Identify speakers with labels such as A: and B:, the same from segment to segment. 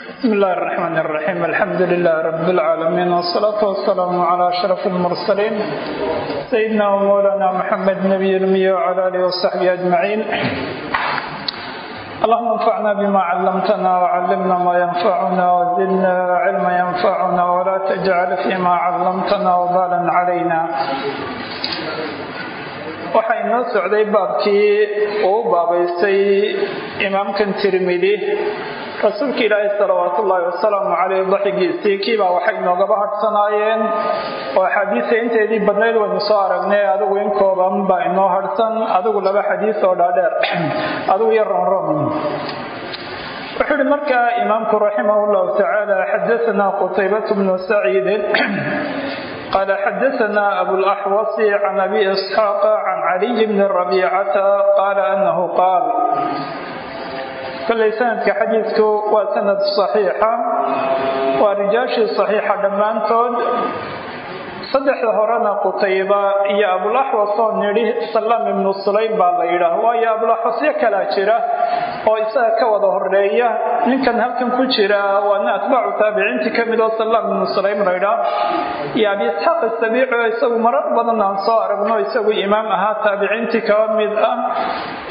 A: بسم الله الرحمن الرحيم الحمد لله رب العالمين والصلاة والسلام على أشرف المرسلين سيدنا ومولانا محمد نبي المية وعلى آله وصحبه أجمعين اللهم انفعنا بما علمتنا وعلمنا ما ينفعنا وزدنا علما ينفعنا ولا تجعل فيما علمتنا وبالا علينا waxaa inoo socday baabkii uu baabaystay imaamkan tirmidi rasuulka ilaahi salawaatu ullaahi wasalaamu caleyh daxigiisii kiibaa waxay noogaba hadhsanaayeen oo axaadiisa inteedii badnayd waynu soo aragnay adigu in kooban baa inoo hadhsan adigu laba xadiis oo dhaadheer adigu iyo ronron wuxuu ihi markaa imaamku raximah llahu tacaala xadaanaa qutaybatu bnu saciidin قال xdثna أbو الأحوص عن أbي إسحاaq عن علي بن ربيcة qال أنه qاal kolay sanadka xadiidku waa sanad صaxiixa waa rijaashii صaxiixa dhammaantood saddexda horena qutayba iyo abulaxwas nidhi salam ibnu sulaym baa la yidhaah waayo abulaxwasyo kalaa jira oo isaga ka wada horreeya ninkan halkan ku jira waana atbaacu taabiciintii ka mid oo salam ibnu sulaym la yidhaah. Iyo abi isxaaq asabiici oo isagu marar badan aan soo aragno isagu imaam ahaa taabiciintii kaba mid ah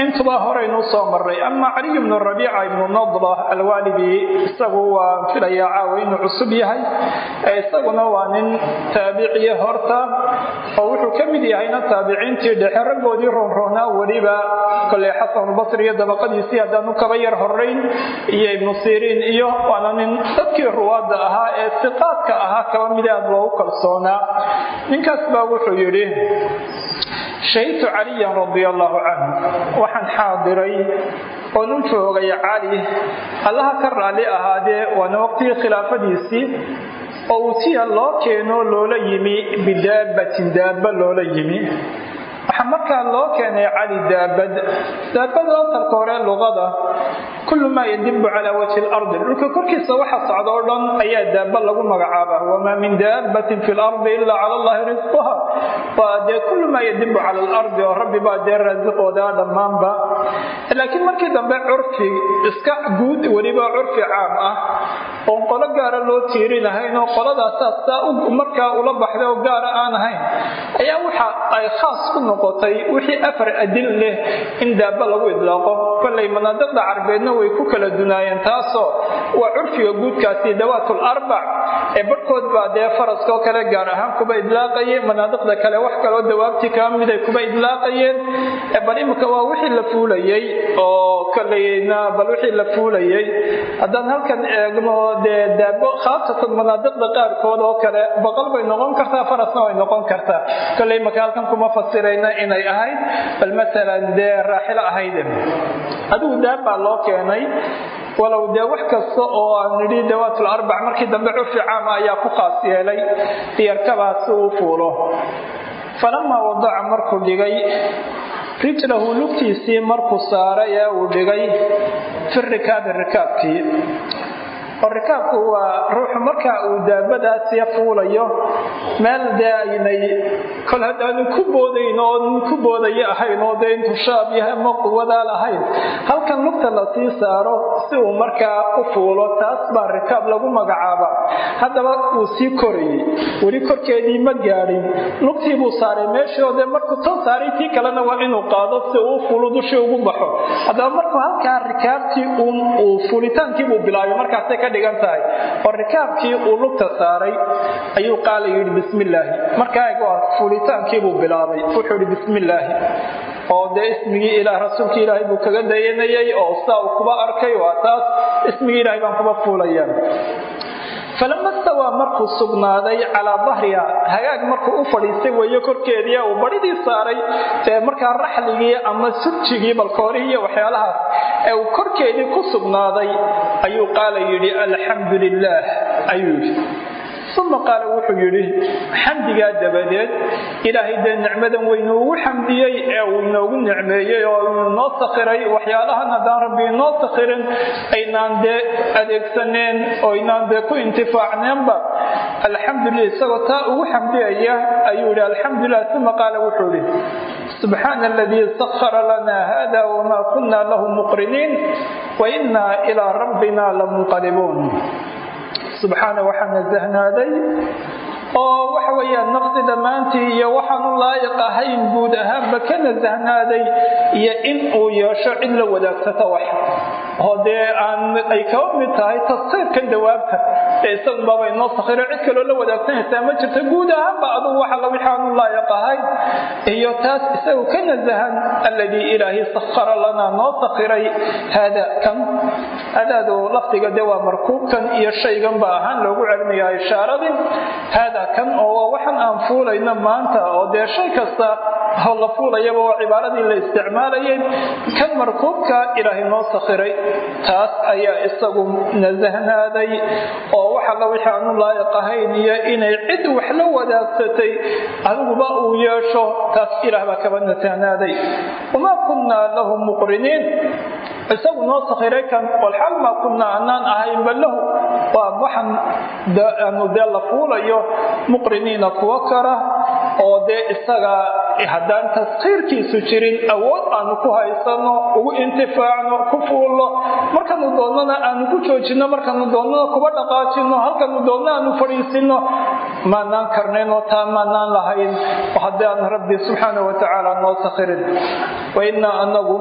A: intuba horeynuu soo maray ama caliy ibnu rabiica ibnu nadla alwaalidi isagu waa filayaa caawa inuu cusub yahay isaguna waa nin taabiciya horta oo wuxuu ka mid yahayna taabiciintii dhexe raggoodii roonroonaa weliba koley xasanulbasri iyo dabaqadiisii haddaanu kaba yar horayn iyo ibnu siriin iyo waana nin dadkii ruwaadda ahaa ee siqaadka ahaa kaba mid aad loogu kalsoonaa. Ninkaas baa wuxuu yidhi shahidtu caliyan radia allaahu canhu waxaan xaadiray oon u joogay cali allaha ka raalli ahaadee waana waqtigii khilaafadiisii oo utiya loo keeno loola yimi bidaabatin daaba loola yimi. Waxaa markaa loo keenay cali daabad daabada asalka hore luqada kullu maa yadibu calaa wajhi lardi dhulka korkiisa waxa socda oo dhan ayaa daaba lagu magacaaba wamaa min daabatin fi lardi ilaa cala allahi risquha waa dee kullu maa yadibu cala alardi oo rabbi baa dee raasiqoodaa dhammaanba. Laakiin markii dambe curfi iska guud weliba curfi caam ah oon qolo gaara loo tiirinahayn oo qoladaasaa saa markaa ula baxday oo gaara aan ahayn ayaa waxa ay khaas ku noqotay wixii afar adil leh in daaba lagu idlaaqo. Kollay manaadiqda carbeedna way ku kala dunaayeen taasoo waa curfiga guudkaasi dawaatul arbac ee barhkood baa dee faraskoo kale gaar ahaan kuba idlaaqayeen manaadiqda kale wax kaloo dawaabtii kaba mid ay kuba idlaaqayeen. Bal imika waa wixii la fuulayey oo kollayna bal wixii la fuulayey. Haddaan halkan eegno dee daabo khaasatan manaadiqda qaarkood oo kale boqol bay noqon kartaa farasna way noqon kartaa. Kollay imaka halkan kuma fasirayna inay ahayd bal maalan dee raaxilo ahayd. Adigu daab baa loo keenay walow dee wax kasta oo aan nidhi dawaatul arbac markii dambe curfi caama ayaa ku khaas yeelay diyarkabaa si uu fuulo falamaa wadaca markuu dhigay rijlahu lugtiisii markuu saaray ee uu dhigay fi rikaabi rikaabkii oo rikaabku waa ruuxu markaa uu daabadaasiya fuulayo meel dee kol haddaanu ku boodayn oo ku boodaya ahayn oo dee intuu shaab yahay ma quwadaa lahayn halkan lugta la sii saaro si uu markaa u fuulo taas baa rikaab lagu magacaaba. Haddaba uu sii korayey weli korkeedii ma gaadhin. Lugtii buu saaray meeshii oo dee markuu tan saaray tii kalena waa inuu qaado si uu fuulo dushii ugu baxo. Haddaba markuu halkaa rikaabkii uu fuulitaankii buu markaasay ka dhigan tahay oo rikaabkii uu lugta saaray ayuu qaala yidhi bismillaahi. Markaa waa fuulitaankii buu bilaabay. Wuxuu yidhi bismillaahi. Oo dee ismigii ilaah rasuulkii ilaahay buu kaga dayanayay oo saa uu kuba arkay waa taas ismigii ilaahay baan kuba fuulaya falama stawaa markuu sugnaaday calaa dahriha hagaag markuu u fadhiistay weeyo korkeedii uu badhidii saaray ee markaa raxligii ama surjigii balkoorihii iyo waxyaalahaas ee uu korkeedii ku sugnaaday ayuu qaala yidhi alxamdu lilaah ayuu yidhi uma qaala wuxuu yidhi xamdigaa dabadeed ilaahay dee nicmadan weynuugu xamdiyey ee uu inoogu nicmeeyey oo inoo sakhiray waxyaalahan haddaan rabbi inoo sakhirin aynaan dee adeegsaneen oo aynaan dee ku intifaacneenba alxamdulilah isagoo taa ugu xamdiyaya ayuu yidhi alxamdulilah uma qaala wuxuu yidhi subxaana aladii sakhara lana hada wma kuna lahu muqriniin waina ilaa rabbina lamunqalibuun subxaana waxaa nasahnaaday oo waxa weeyaan naqsi dhammaantii iyo waxaanu laayiq ahayn guud ahaanba ka nasahnaaday iyo in uu yeesho cid la wadaagsato wax oo dee aan ay kaba mid tahay tasqiirkan dawaabta ee isagunbaba inoo sakhiro cid kaloo la wadaagsanaysaa ma jirto guud ahaanba adugu waxala wixii aanu laayiq ahayn. Iyo taas isagu ka nasahan alladii ilaahay sakhara lanaa noo sakhiray haada kan adaadu lafdiga dee waa markuubkan iyo shaygan ahaan loogu celinayaa ishaaradii haada kan oo waxan aan fuulayno maanta oo dee shay kasta oo la fuulayaba oo cibaaradii la isticmaalayay. Kan markuubka ilaahay noo sakhiray taas ayaa isagu nasahnaaday oo waxalla wixii aanu laayiq ahayn iyo inay cid wax la wadaagsatay adiguba uu yeesho taas ilaah baa kaba nasahnaaday wamaa kunnaa lahu muqriniin. Isagu noo sakhiray kan walxaal maa kunnaa anaan ahaynba lahu. Waa waxan dee la fuulayo muqriniina kuwa kara oo dee isaga haddaan taskhiirkiisu jirin awood aanu ku haysano ugu intifaacno ku fuulno markanu doonnana aanu ku joojino markanu doonnana kuba dhaqaajino halkanu doonna aanu fadhiisino maanaan karnaynoo taa maanaan lahayn haddii aan rabbi subxaana wa tacaala noo sakhirin. Wainaa anagu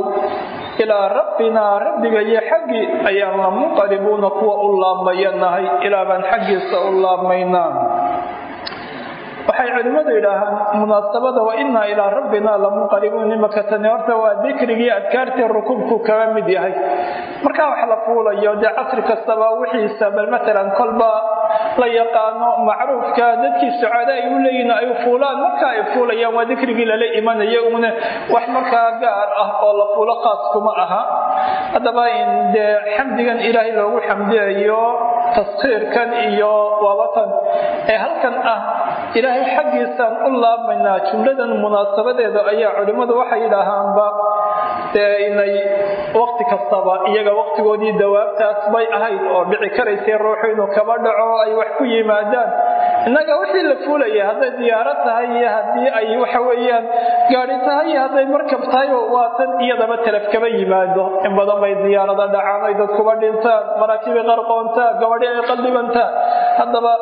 A: ilaa rabbinaa rabbiga xaggii ayaan la munqalibuuna kuwa u laabmayanahay ilaa baan xaggiisa u laabmaynaa waxay culimmadu yidhaahaan munaasabada wa inaa ilaa rabbina lamunqalibuun imaka tani horta waa dikrigii adkaartii rukuubku kaga mid yahay. Markaa wax la fuulayo dee casri kastaba wixiisa bal matalan kolba la yaqaano macruufka dadkii sucaada ay u leeyihiin ay fuulaan marka ay fuulayaan waa dikrigii lala imanaya una wax markaa gaar ah oo la fuulo khaas kuma aha. Haddaba in dee xamdigan ilaahay loogu xamdiyayo taskhiirkan iyo waabatan ee halkan ah ilaahay xaggiisaan u laabmaynaa jumladan munaasabadeeda ayaa culimmadu waxay yidhaahaanba dee inay wakti kastaba iyaga waktigoodii dawaabtaas bay ahayd oo dhici karaysay ruuxu inuu kaba dhaco ay wax ku yimaadaan innaga wixii la fuulaya hadday diyaaro tahay iyo haddii ay waxa weeyaan gaadi tahay hadday markab tahay waa tan iyadaba telef kaba yimaado. In badan bay diyaarada dhacaan ay dad kuba dhintaan maraakibi qarqoontaan gabadhi ay qallibantaan haddaba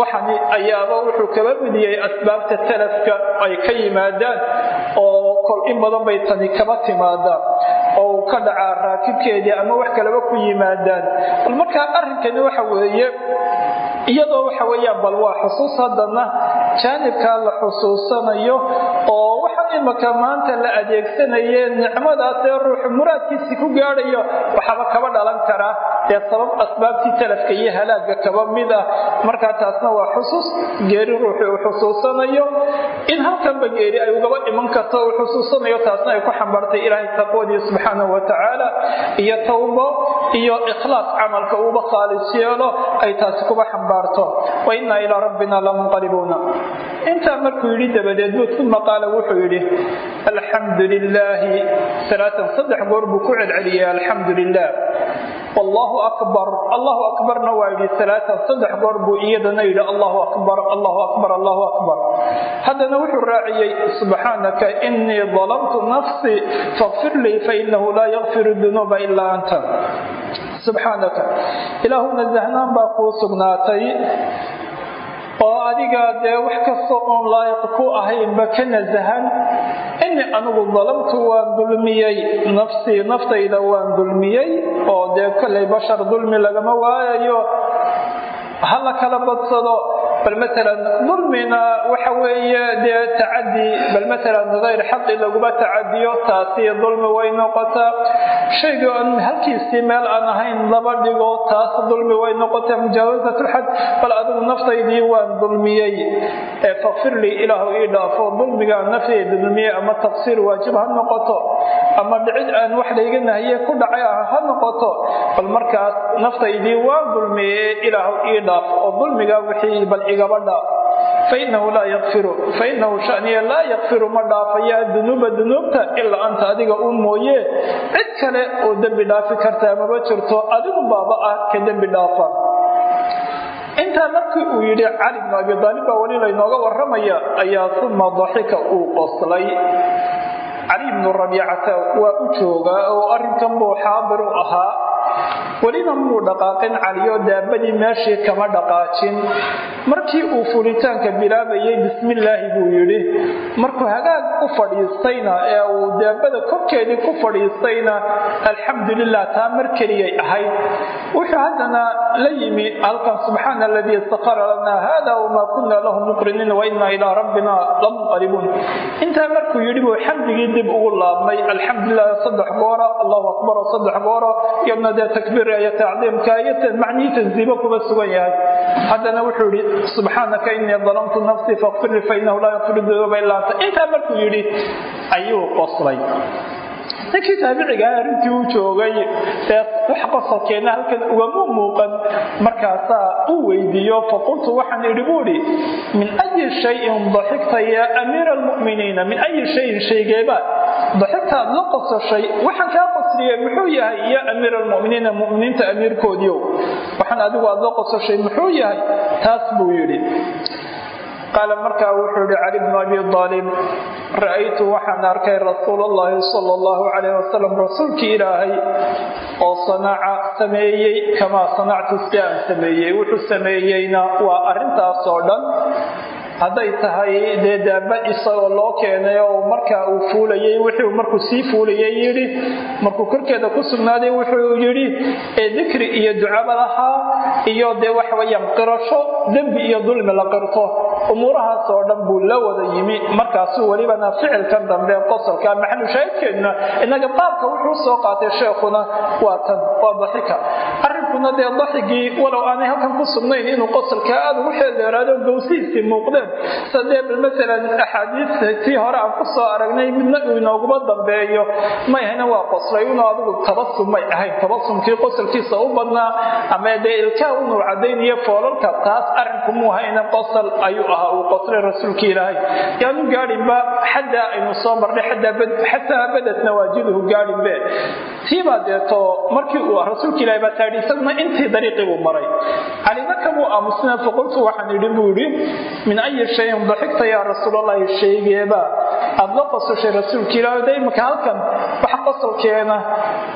A: waxani ayaaba wuxuu kaba midiyey asbaabta telefka ay ka yimaadaan oo kol in badan bay tani kaba timaadaan. Oo ka dhacaa raakibkeedii ama wax kaleba ku yimaadaan. Bal markaa arrinkani waxa weeye iyadoo waxa weeyaan bal waa xusuus haddana jaanibkaa la xusuusanayo oo waxaan imaka maanta la adeegsanaye nicmadaasee ruuxu muraadkiisii ku gaadhayo waxaaba kaba dhalan karaa dee sabab asbaabtii talafka iyo halaagga kaba mid ah. Markaa taasna waa xusuus. Geeri ruuxu uu xusuusanayo. In halkanba geeri ay ugaba iman karto uu xusuusanayo taasna ay ku xambaartay ilaahay taqwadii subxaanahu wa tacaala. Iyo tawbo iyo ikhlaas camalka uuba khaalis yeelo ay taasi kuba xambaarto. Wa innaa ilaa rabbina lamunqalibuuna. Intaa markuu yidhi dabadeed buu uma qaala wuxuu yidhi alxamdu lilaahi alaatan saddex goor buu ku celceliyay alxamdu lilah wallahu akbar allahu akbarna waa yidhi alaatan saddex goor buu iyadana yidhi allahu akbar allahu akbar allahu akbar. Haddana wuxuu raaciyey subxaanaka inii dalamtu nafsii faqfir lii fainahu laa yakfiru dunuuba ilaa anta. Subxaanaka ilaahu nasahnaan baa kuu sugnaatay oo adiga dee wax kastoo oon laayiq ku ahaynba ka nasahan? Ini anigu dalamtu waan dulmiyey nafsii naftayda waan dulmiyey oo dee kollay bashar dulmi lagama waayayo. Ha la kala badsado bal matalan dulmina waxa weeye dee tacadi bal matalan hayr xaqi laguma tacadiyo taasi dulmi way noqotaa shayga aan halkiisii meel aan ahayn laba dhigo taas dulmi way noqotaa mujaawasatulxad bal adigu naftaydii waan dulmiyey. Fakfir lii ilaahu ii dhaafo dulmigaa naftayda dulmiyey ama taqsiir waajib ha noqoto ama dhicid aan wax layga nahiye ku dhacay ah ha noqoto. Bal markaas naftaydii waan dulmiyey ilaahu ii dhaaf oo dulmigaa wixii bal igaba dhaaf. Fainahu laa yakfiru fainahu shaniya laa yakfiru ma dhaafaya dunuuba dunuubta ilaa anta adiga u mooye. Cid kale oo dembi dhaafi kartaa maba jirto adigu baaba ah ka dembi dhaafa. Intaa markii uu yidhi cali bnu abi aalib baa weli laynooga waramaya ayaa uma daxika uu qoslay cali bnu rabiicata waa u joogaa oo arrinkan buu xaadir u ahaa welina muu dhaqaaqin caliyo daabadii meeshii kama dhaqaajin markii uu fulitaanka bilaabayay bismillaahi buu yidhi markuu hagaag u fadhiistayna ee uu daabada korkeedii ku fadhiistayna alxamdulilah taa mar keliyay ahayd. Wuxuu haddana la yimi halkan subxaana aladii istakara lanaa hada wamaa kunna lahu muqriniin wainaa ilaa rabbina lamunqalibuun intaa markuu yidhi buu xamdigii dib ugu laabmay alxamdulilah saddex goora allahu akbar saddex goora iyadna dee takbiir iyo tacdiimka iyo macnihii tansiibo kuba sugan yahay. Haddana wuxuu yidhi subxaanaka inii dalamtu nafsii faqfir lii fainahu laa yakfiru dunuuba ilaa anta. Intaa markuu yidhi ayuu qoslay ninkii taabicigaa arrintii u joogay ee wax qosolkeena halkan ugama muuqan. Markaasaa u weydiiyo faqultu waxaan idhi buudhi min ayi shayin daxigta yaa amiira almu'miniina min ayi shayin shaygeeba daxigtaad la qososhay waxaan kaa qosliyey muxuu yahay yaa amiira almu'miniina mu'miniinta amiirkoodiiow waxaan adigu aad la qososhay muxuu yahay? Taas buu yidhi qaala markaa wuxuu yihi cali bnu abi aalib ra'aytu waxaan arkay rasuul allahi sala allahu calayh wasalam rasuulkii ilaahay oo sanaca sameeyey kamaa sanactu si aan sameeyey wuxuu sameeyeyna waa arrintaas oo dhan hadday tahay dee isagoo loo keenay oo markaa uu fuulayey wuxuu markuu sii fuulayay yidhi markuu korkeeda ku sugnaaday wuxuu yidhi ee dikri iyo ducaba lahaa iyo dee waxaweyaan qirasho dembi iyo dulmi la qirto umuurahaas dhan buu la wada yimi markaasuu welibana ficilkan dambe qosolka maxalu shaahidkeeduna inaga baabka wuxuu soo qaatay sheekhuna waa tan waa daxika arrinkuna dee daxigii walow aanay halkan ku sugnayn inuu qosolka aada ugu xeeldheeraado gowsihiisii muuqdeen sadee bal maalan axaadiista tii hore aan ku soo aragnay midna uu inooguma dambeeyo. May ahayna waa qoslay inuu adigu tabasum may ahayn. Tabasumkii qosolkiisa u badnaa ama dee ilkaa inuu cadaynayo foolalka taas arrinku muu hayna qosol ayuu ahaa uu qoslay rasuulkii ilaahay. Yaanu gaadhinba xaddaa aynu soo marnay xataa badat nawaajiduhu gaadhinbe. Tiibaa deeto markii uu rasuulka ilahay baa taadhi isaguna intii dariiqii buu maray. Calina kamuu aamusna faqultu waxaan idhi buu idhi min ayi shayin daxigta yaa rasuulalahi shaygeeba aada la qososhay rasuulka ilaah de imaka halkan waxa qosolkeena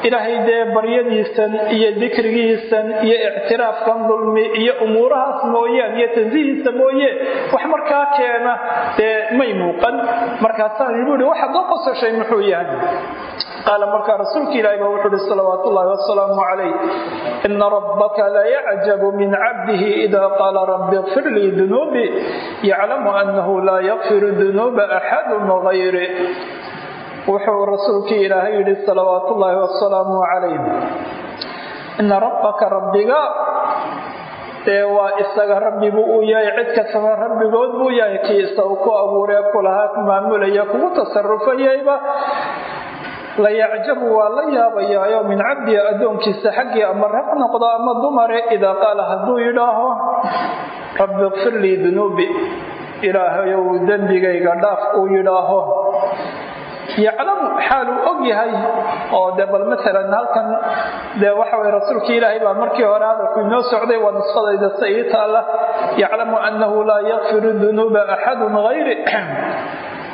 A: ilaahay dee baryadiisan iyo dikrigiisan iyo ictiraafkan dulmi iyo umuurahaas mooyaan iyo tansihiisa mooye wax markaa keena dee may muuqan. Markaasaan buui waxaad la qososhay muxuu yahay qaala markaa rasuulka ilaahi baa wuxuu uhi salawaat ullahi wasalaamu calayh. Ina rabbaka layacjabu min cabdihi ida qaala rabbi ikfir lii dunuubi yaclamu annahu laa yakfiru dunuuba axadun gayri wuxuu rasuulkii ilaahay yidhi salawaat ullaahi wasalaamu calayh ina rabbaka rabbiga. Dee waa isaga rabbigu uu yahay cid kastaba rabbigood buu yahay kii isagu ku abuuree kulahaa ku maamulaya kugu tasarufayayba layacjabu waa la yaabayaayo min cabdi addoonkiisa xaggii ama rag noqdo ama dumare idaa qaala hadduu yidhaaho rabbi ikfir lii dunuubi. Ilaahayow dembigayga dhaaf uu yidhaaho. Yaclamu xaaluu og yahay oo de bal maalan halkan dee waxa way rasuulkii ilaahay baa markii hore hadalku inoo socday waa nuskhadayda sa ii taalla yaclamu annahu laa yakfiru dunuuba axadun hayri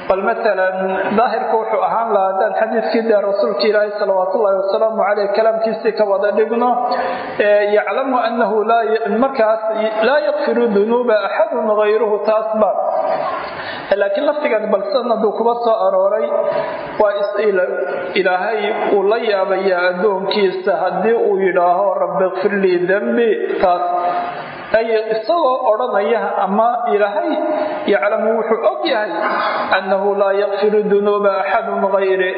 A: bal maalan daahirku wuxuu ahaan lahaa haddaan xadiidkii dee rasuulka ilaahi salawaat ullahi wasalaamu caleyh kalaamkiisii ka wada dhigno yaclamu annahu markaas laa yakfiru dunuuba axadun hayruhu taasba laakiin laftigan bal sanaduu kuba soo arooray waa ilaahay uu la yaabayaa addoonkiisa haddii uu yidhaaho rabbi ikfir lii dembi taas isagoo odhanaya ama ilaahay yaclamu wuxuu og yahay annahu laa yakfiru dunuuba axadun hayri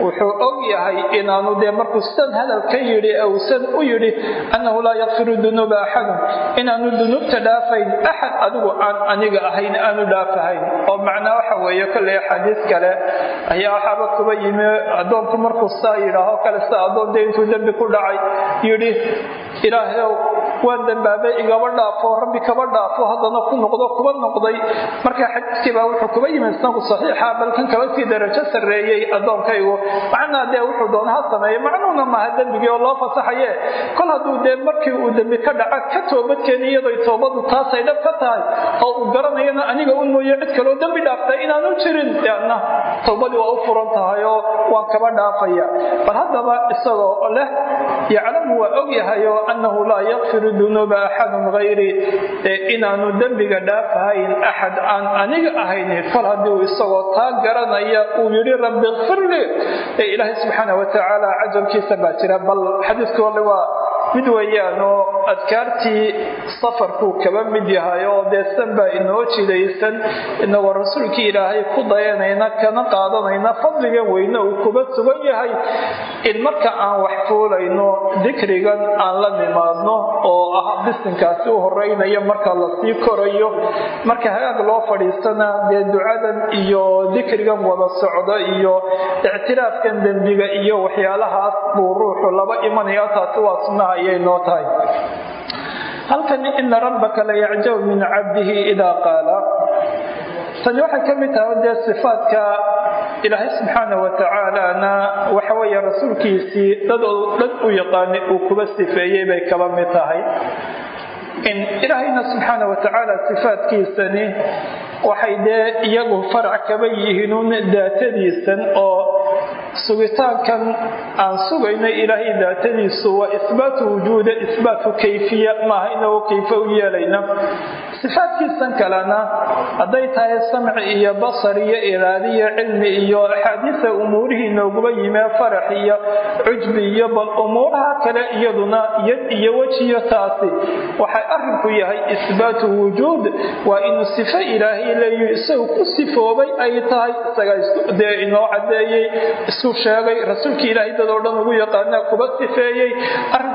A: wuxuu og yahay inaanu dee markuu san hadal ka yidhi awsan u yidhi annahu laa yakfiru dunuuba axadun inaanu dunuubta dhaafayn axad adigu aan aniga ahayn aanu dhaafahayn oo macnaa waxa weeye kolley xadiis kale ayaa waxaaba kuba yimi addoonku markuu saa yidhaaho kale sida addoon dee intuu dembi ku dhacay yidhi ilaahayow waan dambaabay igaba dhaafo rabbi kaba dhaafo haddana ku noqdo kuba noqday. Marka xadiiskii baa wuxuu kuba yimid isnagu saxiixa balkan kaba sii darajo sarreeyey addoonkaygu. Macnaa dee wuxuu doona ha sameeyo macnuuna maaha dembigii oo loo fasaxaye kol hadduu dee markii uu dembi ka dhaca ka toobadkeeni iyadoo toobadu taasay dhab ka tahay oo uu garanayana aniga un mooye cid kaloo dembi dhaaftay inaanu jirin deana towbadii waa u furan tahay oo waan kaba dhaafaya. Bal haddaba isagoo leh yaclamu waa ogyahayoo annahu laa yakfiru dunuuba axadun hayri inaanu dembiga dhaafahayn axad aan aniga ahayn fal haddii isagoo taa garanaya uu yidhi rabbi ikfirlii ee ilaahay subxaana watacaala cajabkiisa baa jira bal xadiiska ole waa mid weeyaan oo adkaartii safarkuu kaba mid yahay oo dee san baa inoo jidaysan inagoo rasuulkii ilaahay ku dayanayna kana qaadanayna fadligan weyne uu kuba sugan yahay. In marka aan wax fuulayno dikrigan aan la nimaadno oo ah bisinkaasi u horeynayo marka la sii korayo marka hagaag loo fadhiisana dee ducadan iyo dikrigan wada socdo iyo ictiraafkan dembiga iyo waxyaalahaas buu ruuxu laba imanaya taasi waa sunnaha ayay noo tahay. Halkan ina rabbaka la yacjabu min cabdihi idaa qaala. Tani waxay ka mid tahay dee sifaadka ilaahay subxaana watacaalana waxa weeye rasuulkiisii dad dhan u yaqaanay uu kuba sifeeyey bay kaba mid tahay. In ilaahayna subxaana watacaala sifaadkiisani waxay dee iyagu farac kaba yihiinuun daatadiisan oo sugitaankan aan sugayno ilaahay daatadiisu waa isbaatu wujuuda isbaatu kayfiya. Maaha inagoo kayfa u yeelayna sifaadkiisan kalena hadday tahay samci iyo basar iyo iraadi iyo cilmi iyo axaadiisa umuurihii nooguba yimee farax iyo cujbi iyo bal umuuraha kale iyaduna yad iyo wejiyo taasi. Waxay arrinku yahay isbaatu wujuud waa inuu sifo ilaahay leeyu isagu ku sifoobay ay tahay isagadee inoo cadeeyey isku sheegay rasuulkii ilaahay dad oo dhan ugu yaqaana kuba sifeeyey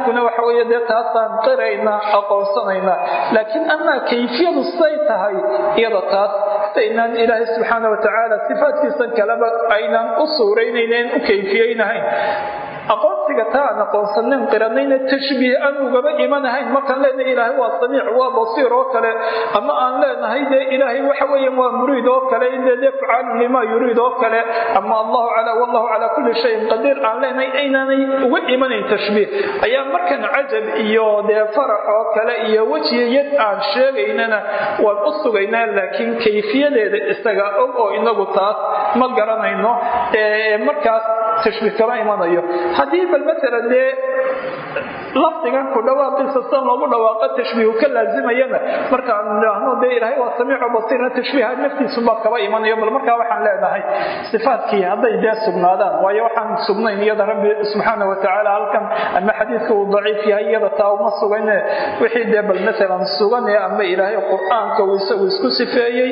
A: arrinkuna waxa weeye dee taasaan qiraynaa aqoonsanaynaa. Laakiin amaa kayfiyadu siday tahay iyada taas sidaynaan ilaahay subxaana watacaala sifaadkiisan kaleba aynaan u suuraynayneen u kayfiyeynahayn aqoonsiga taa aan aqoonsanayn qiranayna tashbiih aan ugaba imanahayn markaan leenahay ilaahay waa samiic waa basiir oo kale. Ama aan leenahay dee ilaahay waxa weeyaan waa muriid oo kale facaalun limaa yuriid oo kale. Ama allahu calaa wallahu calaa kulli shayin qadiir aan leenahay aynaanay uga imanayn tashbiih. Ayaa markan cajab iyo dee farax oo kale iyo wejiya yad aan sheegaynana waan u sugaynaa laakiin kayfiyadeeda isaga og oo inagu taas ma garanayno. Markaas tashbiih kama imanayo haddii bal maalan dee lafdigan ku dhawaaqiisa san loogu dhawaaqo tashbiihu ka laazimayana. Markaan idhaahno dee ilaahay waa samiico basiirna tashbiiha naftiisuba kaba imanayo bal markaa waxaan leenahay sifaadkii hadday dee sugnaadaan waayo waxaan sugnayn iyada rabbi subxaana watacaala halkan ama xadiidka uu daciif yahay iyada taa uma sugayne wixii dee bal maalan sugane ama ilaahay qur'aanka uu isagu isku sifeeyey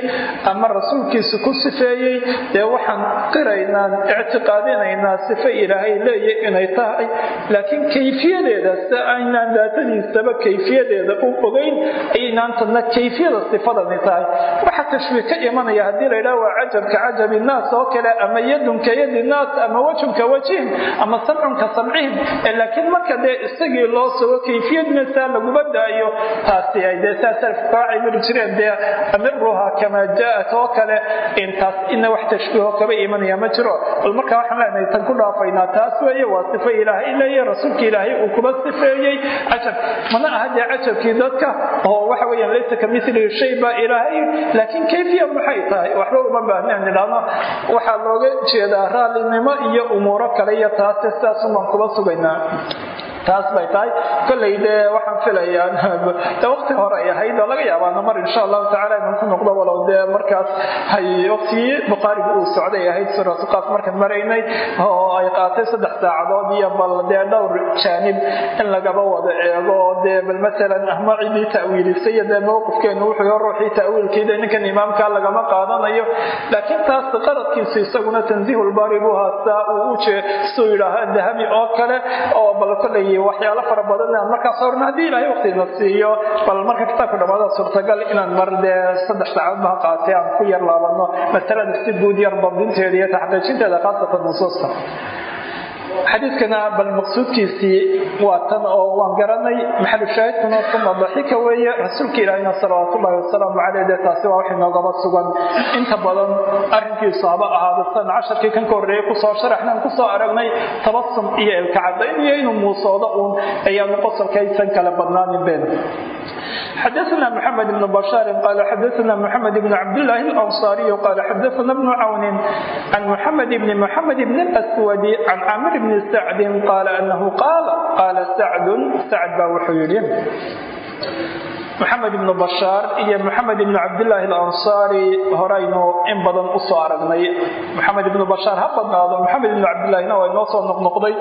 A: ama rasuulkiisa ku sifeeyey dee waxaan qiraynaan ictiqaadinaynaa sifo ilaahay leeya inay tahay. Laakiin kayfiyadeeda si aynaan daatadiisaba kayfiyadeeda u ogeyn aynaan tadna kayfiyada sifadani tahay. Waxa tashbiih ka imanaya haddii laydhaha waa cajabka cajabi naas oo kale ama yadunka yadi naas ama wejunka wejihim ama samcunka samcihim laakiin marka dee isagii loo sugo kayfiyadna saa laguma daayo taasi ay dee saa salafku kaa cibiri jireen dee amiruha kamaa jaa-at oo kale intaas ina wax tashbiiho kaba imanaya ma jiro. Bal marka waxaan leenahay tan ku dhaafaynaa taas weeye waa sifo ilaahay leeya rasuulka ilaahay uu kuba sifeeyey cajab. Mana aha dee cajabkii dadka oo waxa weeyaan laysa ka milihi shay baa ilaahay laakiin kayfiya maxay tahay? Waxba uma baahneen idhaahno waxaa looga jeedaa raallinimo iyo umuuro kale iyo taase sidaasumaan kuba sugaynaa taas bay tahay. Kolley dee waxaan filayaa de waqti hore ay ahayd oo laga yaabaana mar insha allahu tacala inaan ku noqdo walow dee markaas hay waqtigii bukhaariga uu socday ahayd suratu qaaf markaan maraynay oo ay qaatay saddex saacadood iyo bal dee dhowr jaanib in lagaba wada eego. Oo dee bal maalan ahma cidii ta'wiilisay iyo dee mowqifkeenu wuxuu ruuxii ta'wiilkiida ninkan imaamka lagama qaadanayo. Laakiin taas qaradkiisu isaguna tanziihu lbari buu haastaa uu u jee suu yidhaaha dahabi oo kale oo bal kolley waxyaalo fara badan aan markaas horna haddii ilaahay waqtina siiyo bal marka kitaabka dhamaada suurtagal inaan mar dee saddex saacad maha qaatay aan ku yar laabano masalada si guud yar bandinteeda iyo taxqiijinteeda khaasatan nusuusta xadiidkana bal maqsuudkiisii waa tan oo waan garanay maxalu shaahidkuna uma daxika weeye rasuulka ilaahina salawaat ullahi wasalaamu caleyh dee taasi waa wax inoogaba sugan inta badan arrinkiisu haba ahaado san casharkii kan ka horreeyay kusoo sharaxnan kusoo aragnay tabasum iyo ilkacadayn iyo inuu muusoodo uun ayaanu qosolkaysan kala badnaanin been xdثna محمد بن بشار قال xdثna محمد بن عبدالله الأنصاري قال xdثna بن عون عن محمد بن محمد بن الأسود عن عامر بن bni sacdin qaala anahu qaala qaala sacdun sacd baa wuxuu yidhi maxamed ibnu bashaar iyo maxamed ibnu cabdilaahi alansaari horaynu in badan u soo aragnay. Maxamed ibnu bashaar ha badnaado maxamed ibnu cabdilaahina waa inoo soo noqnoqday.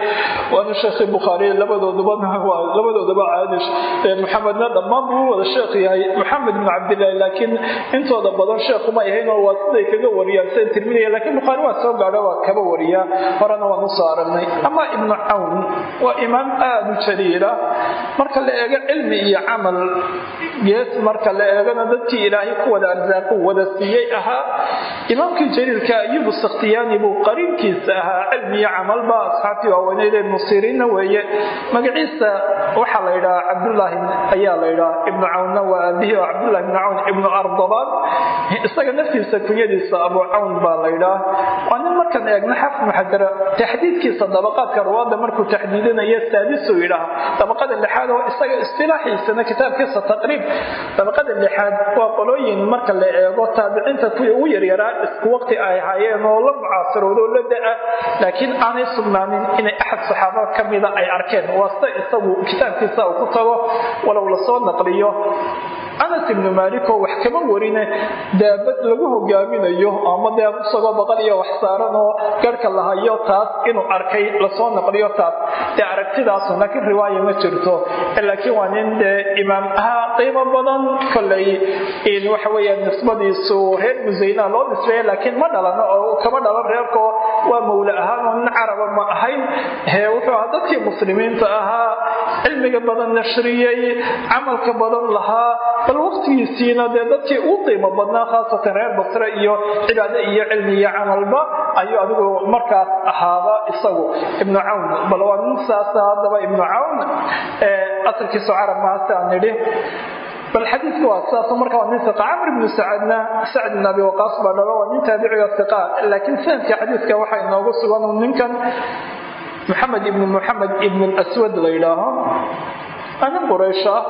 A: Waana sheekhii bukhaari labadoodaba caadish. Dhammaan buu wada sheekh yahay maxamed ibnu cabdilaahi laakiin intooda badan sheekhuma yahayn oo waa siday kaga wariyaan. Sida tirmidiya lakiin bukhaari waa soo gaadho waa kaba wariyaa. Horena waan u soo aragnay. Ama ibnu cawn waa imaam aada u jaliila. Marka la eego cilmi iyo camal gees marka la eegana dadkii ilaahay ku wada arsaaqu wada siiyey ahaa. Imaamkii jaliilka ayubu sakhtiyaani buu qariinkiisa ahaa cilmi iyo camalba asxaabtii waaweyneyde musiriinna weeye. Magaciisa waxaa la yidhahaa cabdulaahi ayaa la yidhaha ibnu cawnna waa aabihii oo cabdullahi ibnu cawn ibnu ardabaan isaga naftiisa kunyadiisa abu cawn baa la yidhaha. Waa nin markaan eegna xafid muxajara taxdiidkiisa dabaqaadka ruwaadda markuu taxdiidinayo saadisuu yidhaha. Dabaqada lixaad oo isaga istilaaxiisana kitaabkiisa taqriib dabaqada lixaad waa qolooyin marka la eego taabiciinta kuwii ugu yaryaraa isku waqti ay ahaayeen oo la mucaasiroodo la da'a. Laakiin aanay sugnaanin inay axad saxaabada ka mida ay arkeen. Waa sida isagu kitaabkiisa uu ku tago walow la soo naqliyo anas ibnu maalik oo wax kama warine daabad lagu hogaaminayo ama dee isagoo baqal iyo wax saaran oo garhka lahayo taas inuu arkay la soo naqliyo taas. Dee aragtidaasu laakiin riwaaya ma jirto. Laakiin waa nin dee imaam ahaa qiimo badan kolley waxa weeyaan nisbadiisu reer musayna loo nisbeeya laakiin ma dhalano oo kama dhalan reerkoo waa mawle ahaan oo nin caraba ma ahayn. Wuxuu ahaa dadkii muslimiinta ahaa cilmiga badan nashriyey camalka badan lahaa bal waqtigiisiina dee dadkii uu qiimo badnaa khaasatan reer basre iyo cibaado iyo cilmi iyo camalba ayuu adigu markaas ahaaba isagu. Ibnu cawn bal waa nin saasa haddaba ibnu cawn asalkiisu carab maase aan bal xadiidku waa sidaas marka waa nin iqa camr ibnu sacadna sacd ibn abi waqaas baa dhalo waa nin taabiciga iqa laakiin sanadka xadiidka waxaa inoogu sugan ninkan maxamed ibnu muxamed ibn aswad la yidhaaho anin quraysh ah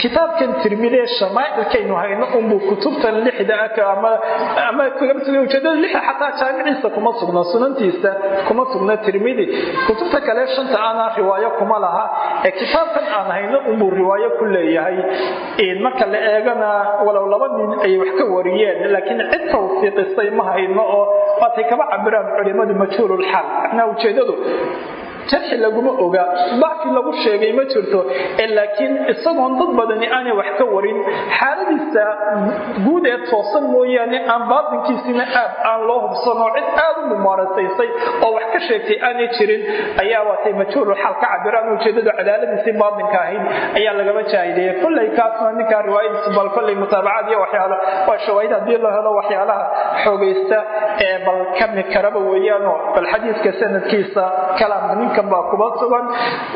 A: kitaabkan tirmidee shamaailkaynu hayno unbuu kutubtan lixda ama ujeedada lixa xataa jaamiciisa kuma sugna sunantiisa kuma sugna tirmidi kutubta kale shanta aanaa riwaayo kuma laha. Ee kitaabkan aan hayno unbuu riwaayo ku leeyahay. Marka la eegana walow laba nin ay wax ka wariyeen laakiin cid tawfiiqisay ma hayno oo waatay kaba cabiraan culimadu majhuululxaal macnaa ujeedadu jarxi laguma oga dacfi lagu sheegay ma jirto laakiin isagoon dad badani aanay wax ka warin xaaladiisa guud ee toosan mooyaane aan baatinkiisina aad aan loo hubsanoo cid aad u mumaarasaysay oo wax ka sheegtay aanay jirin ayaa waatay majhuulu xaal ka cabiraan ujeedadu cadaaladiisii baatinka ahayd ayaa lagama jaahiliyey kolley kaasna ninkaa riwaayadiisa bal kolley mutaabacaad iyo waxyaalo waa shawaahid haddii loo helo waxyaalaha xoogaysta ee bal kami karaba weeyaanoo bal xadiidka sanadkiisa kalaamka ninkan baa kuba sugan.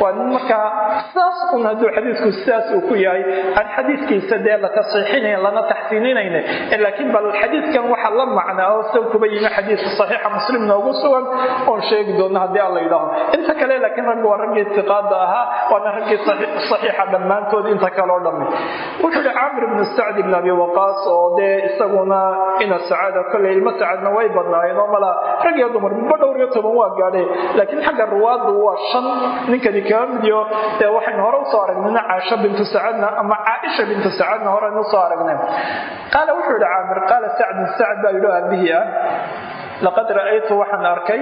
A: Waa nin markaa sidaas un hadduu xadiidku sidaas uu ku yahay aan xadiidkiisa dee la tasxiixinayn lana taxsiininayna laakiin bal xadiidkan waxa la macnaa oo sab kuba yimi xadiidka saxiixa muslim noogu sugan oon sheegi doono haddii aan la yidhaaho inta kale laakiin ragga waa raggii itiqaada ahaa waana raggii saxiixa dhammaantood inta kale oo dhammi wuxuu yihi caamir ibnu sacd ibn abi waqaas oo dee isaguna ina sacaada kolley ilmo sacadna way badnaayeen oo mala rag iyo dumar midba dhowr iyo toban waa gaadhay laakiin xagga ruwaadu waa shan ninkani kaba midiyo dee waxaynu hore u soo aragnayna caasha bintu sacadna ama caaisha bintu sacadna horeynu u soo aragnay. Qaala wuxuu yihi caamir qaala sacdun sacd baa yidhi aabihii ah laqad ra'aytu waxaan arkay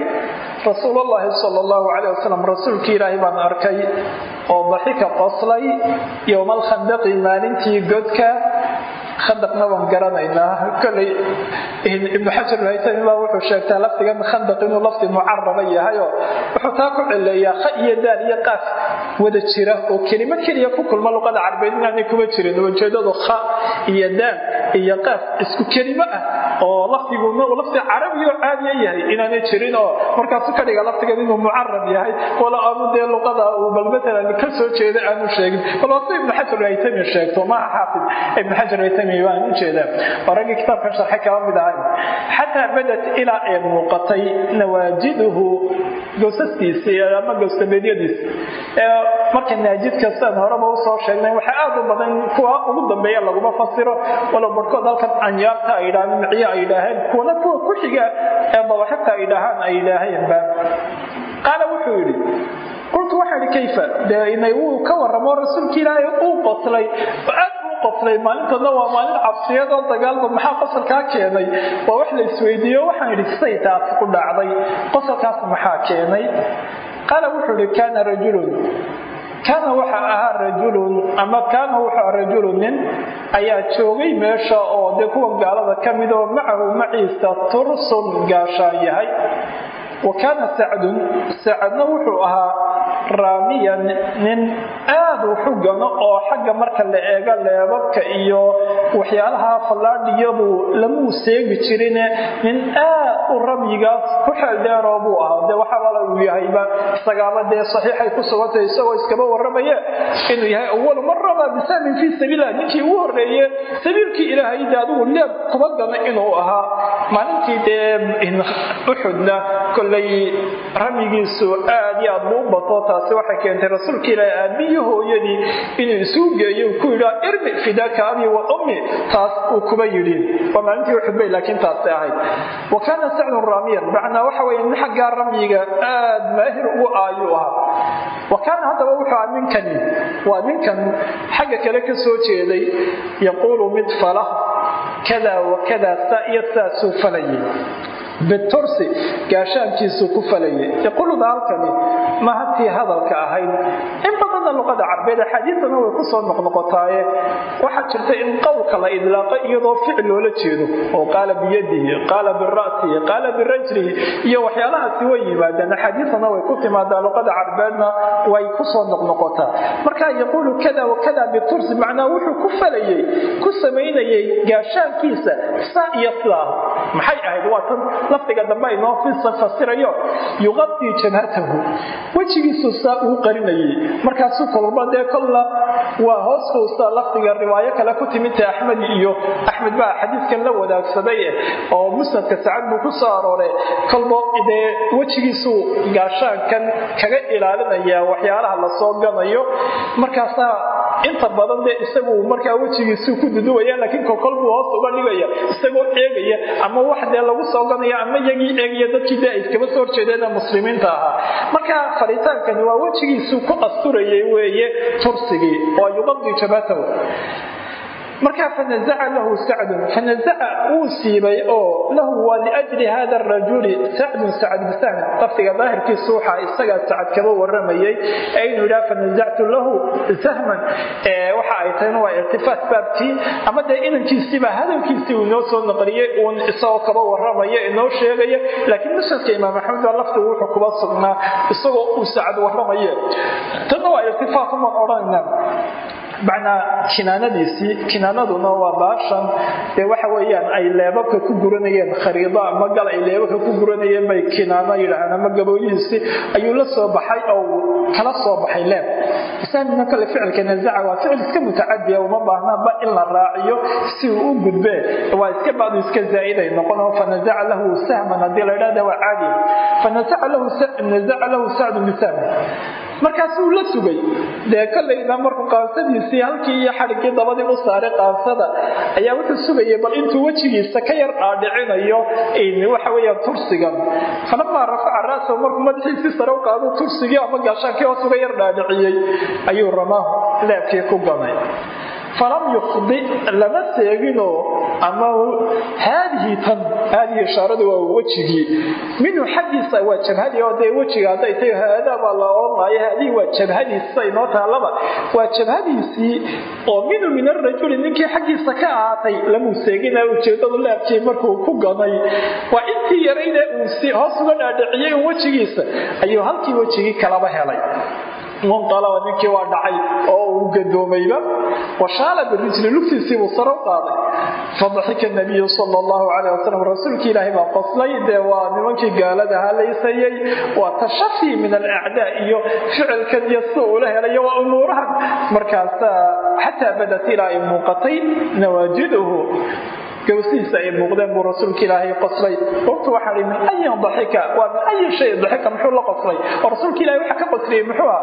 A: rasuul allahi sal allahu caleyh wasalam rasuulkii ilaahay baan arkay oo daxika qoslay yowma alkhandaqi maalintii godka khandaqna waan garanaynaa. Koley ibnu xajar haytami baa wuxuu sheegtaa lafdigan khandaq inuu lafdi mucaraba yahayo wuxuu taa ku celeeyaa kha iyo daal iyo qaaf wada jira oo kelimo keliya ku kulma luqada carbeed inaanay kuma jirin. Ujeedadu kha iyo daal iyo qaaf isku kelimo ah oo lafdigu lafdi carabi oo caadiya yahay inaanay jirin oo markaasu ka dhiga laftigan inuu mucarab yahay. Wala aanu dee luqada uu bal matalan ka soo jeeda aanu sheegin. Bal waase ibnu xajar haytami sheegto maaha xaafid ibnu xajar haytami waan u jeedaa oo raggii kitaabkan sharxay kaba mid ahay xataa badat ilaa ay muuqatay nawaajiduhu gowsastiisii ama gowstabeedyadiisi marka naajidka sidaan horeba u soo sheegnay waxaa aad u badan kuwa ugu dambeeya laguma fasiro. Walow barhkood halkan anyaarta ay yidhahdeen miciyo ay yidhaaheen kuwana kuwa ku xiga ee dawaxibta ay yidhaahaan ay yidhaaheenba qaala wuxuu yidhi qultu waxaa idhi kayfa? Dee inay wuu ka warramo rasuulka ilaahay uu qoslay qoslay maalintadna waa maalin cabsiyadoo dagaalba maxaa qosalkaa keenay? Waa wax la isweydiiyo waxaan idhi say taasi ku dhacday qosalkaas maxaa keenay? Qaala wuxuu idhi kaana rajulun. Kaana waxa ahaa rajulun ama kaana wuxuu rajulu nin ayaa joogay meesha oo dee kuwa gaalada ka mid oo macahu maciisa tursun gaashaan yahay wa kaana sacdun sacadna wuxuu ahaa raamiyan nin aad u xugano oo xagga marka la eego leebabka iyo waxyaalaha fallaadhiyadu lamuu seegi jirine nin aad u ramyigaas ku xeeldheeroo buu ahaa. Dee waxaabala uu yahayba isagaaba dee saxiixay ku sugantay isagoo iskaba warramaya inuu yahay awalu man ramaa bisaamin fii sabiilah ninkii ugu horreeye sabiilkii ilaahay de adigu leeb kuba gana inuu ahaa. Maalintii dee uxudna kollay ramyigiisu aad iyo aad buu bato taasi waxay keentay rasuulka ilaahi aabbiyi hooyadii inuu isuu geeyo ku yidhaa irmi fidaaka abi wa ummi taas uu kuba yidhi. Waa maalintii uxud bay laakiin taasi ahayd. Wa kaana sacdun raamiyan macnaa waxa nin xaggaa ramyiga aad maahir ugu aayuu ahaa. Wa kaana haddaba wuxuu ahaa ninkani waa ninkan xagga kale ka soo jeeday yaquulu mid fala kada wa kada saa iyo saasuu falayay bitursi gaashaankiisuu ku falayay yaquuluda halkani maha tii hadalka ahayd in badanna luqada carbeed axaadiidana way ku soo noqnoqotaaye waxaa jirta in qowlka la idlaaqo iyadoo ficil loola jeedo. Oo qaala biyadihi qaala bira'sihi qaala birajlihi iyo waxyaalahaasi way yimaadeen. Axaadiidana way ku timaadaa luqada carbeedna way ku soo noqnoqotaa. Marka yaquulu kada wa kada bitursi macnaa wuxuu ku falayey ku samaynayay gaashaankiisa saa iyo sidaa maxay ahayd? Waa tan lafdiga dambe inoo fasirayo yuqadii jabhatahu wejigiisu saa uu qarinayay. Markaasuu kolba dee kolla waa hoos hoosta lafdiga riwaayo kale ku timidta axmed iyo axmed baa xadiidkan la wadaagsaday oo musnadka sacad buu ku soo aroore kolba dee wejigiisuu gaashaankan kaga ilaalinaya waxyaalaha la soo ganayo markaasaa inta badan dee isagu markaa wejigiisuu ku duduwaya laakiin kokol hoos uga dhigaya isagoo eegaya ama wax dee lagu soo ganaya ama iyagii eegaya dadkii dee ay iskaba soo horjeedeen muslimiinta ahaa. Marka faritaankani waa wejigiisuu ku asturayay weeye tursigii oo yuqadii jabatahu markaa fanazaca lahu sacdun fanazaca wuu siibay oo lahu waa liajli hada rajuli sacdun sacd bisahn lafdiga daahirkiisu waxaa isagaa sacad waramayay. Ee inuu yidhaha fanazactu lahu sahman waxa ay tahayna waa irtifaat baabkii. Ama dee inankiisiibaa hadalkiisii uu inoo soo naqliyey uun isagoo kaba waramaya inoo sheegaya laakiin musnadka imaam axmed baa lafdigu wuxuu kuba sugnaa isagoo uu sacad waramaye. Tanna waa irtifaat umaan odhanayna macnaa kinaanadiisii kinaanaduna waa baashan. Dee waxa weeyaan ay leebabka ku guranayeen khariido ama gal ay leebabka ku guranayeen bay kinaano yidhahaan ama gabooyihiisii ayuu la soo baxay oo kala soo baxay leeb. Isaamina kale ficilka nazaca waa ficil iska mutacadiya uma baahnaba in la raaciyo si uu u gudbee waa iska bacdu iska zaa'iday noqon oo fanazaca lahu sahman haddii la idhahda waa caadi. Fanazaca lahu sacdun bisahman markaasuu la sugay. Dee kolayna markuu qaansadiisii halkii iyo xadhiggii dabadii u saaray qaansada ayaa wuxuu sugayay bal intuu wejigiisa ka yar dhaadhicinayo waxa weyaan tursigan falamaa rafaca ra'sahu markuu madaxiisii sare u qaado tursigii ama gaashaankii hoos uga yar dhaadhiciyey. Ayuu ramaahu leebkii ku ganay falam yuqdi lama seeginoo ama haadihi tan haadihi ishaaradu waa wejigii minhu xaggiisa waa jabhadii dee wejiga hadday tay haadaa baa la odhan maayo haadihi waa jabhadiisa inoo taalaba waa jabhadiisii oo minhu min arajuli ninkii xaggiisa ka ahaatay lamuu seegina ujeedadu laabkii markuu ku ganay. Waa intii yarayne uu hoos uga dhaadhiciyey wejigiisa ayuu halkii wejigii kalaba helay munqalaba ninkii waa dhacay oo uu gadoomayba. Washaala birijli lugtiisiibuu sare u qaaday. Fadaxika nabiyu sala allahu calayh wasalam rasuulkii ilaahay baa qoslay. Dee waa nimankii gaalada halaysayey waa tashafi min alacdaa iyo ficilkan iyo sida uula helayo waa umuurahan. Markaasaa xataa badat ilaa ay muuqatay nawaajiduhu gawsihiisa ay muuqdeen buu rasuulka ilaahay qoslay waqti waxaa min ayin daxika waa min ayi shay daxika muxuu la qoslay oo rasuulka ilahay waxa ka qosliyey muxuu ah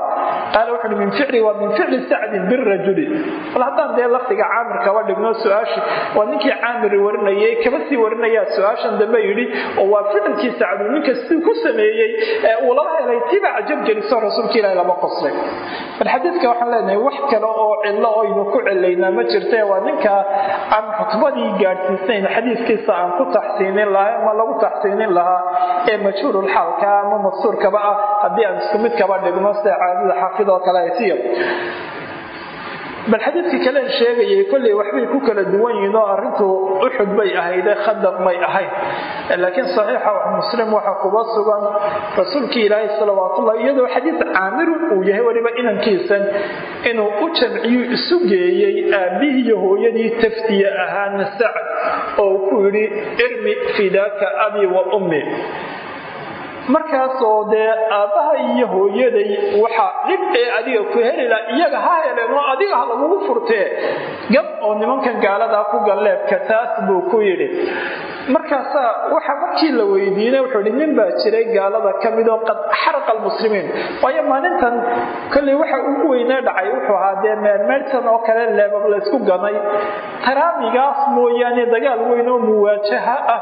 A: qaala wuxuu min ficli waa min ficli sacdin birajuli bal haddaan dee lafdiga caamir kaba dhigno su'aashi waa ninkii caamir warinayay kaba sii warinayaa su'aashan dambe yidhi oo waa ficilkii sacdu ninka siduu ku sameeyey ee uu laba helay tiba cajab geliso rasuulka ilaahay lama qoslay bal xadiidka waxaan leenahay wax kale oo cillo oynu ku cilaynaa ma jirte waa ninka aan xutbadii gaadhsiin xadiiskiisa aan ku taxsiinin lahaa ama lagu taxsiinin lahaa ee majhuurulxaalka ama maqsuurkaba ah haddii aan isku mid kaba dhigno sida caadada xaafidoo kale aysiya bal xadiidka kalen sheegayay kolley waxbay ku kala duwan yihiin oo arrintu uxud bay ahayde khadab may ahayn. Laakiin saxiixa muslim waxaa kuba sugan rasuulkii ilaahay salawaatullah iyadoo xadiid caamiru uu yahay weliba inankiisan inuu u jamciyu isu geeyey aabbihii iyo hooyadii taftiye ahaana sacad oo ku yidhi irmi fidaaka abi wa ummi markaasoo dee aabbaha iyo hooyaday waxaa dhib ee adiga ku helila iyaga ha heleen adiga ha lagugu furtee gab oo nimankan gaaladaa ku galleebka taas buu ku yidhi. Markaasaa waxa markii la weydiinay wuxuu hi nin baa jiray gaalada ka midoo qad xaraqa almuslimiin. Waayo maalintan kolley waxa ugu weynaa dhacay wuxuu ahaa dee meelmeeltan oo kale leebab laysku ganay. Taraamigaas mooyaane dagaal weyn oo muwaajaha ah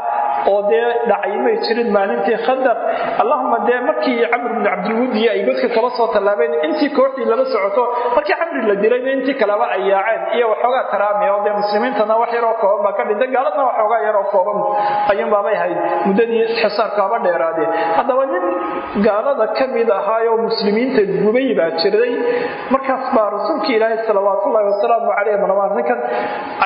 A: oo dee dhacay may jirin maalintii khandaq. Allahuma dee markii camr bni cabdilwudi ay godka kala soo tallaabeen intii kooxdii lala socoto markii camri la dilayna intii kaleba ay yaaceen iyo waxoogaa taraami oo dee muslimiintana wax yaroo kooban baa ka dhintay gaaladna waxoogaa yaroo kooban ayuunbaabay hayd muddadii xisaarkaaba dheeraadee. Haddaba nin gaalada ka mid ahaayoo muslimiinta gubay baa jiray. Markaas baa rasuulka ilaahay salawaatullaahi wasalaamu caleyh marmaan ninkan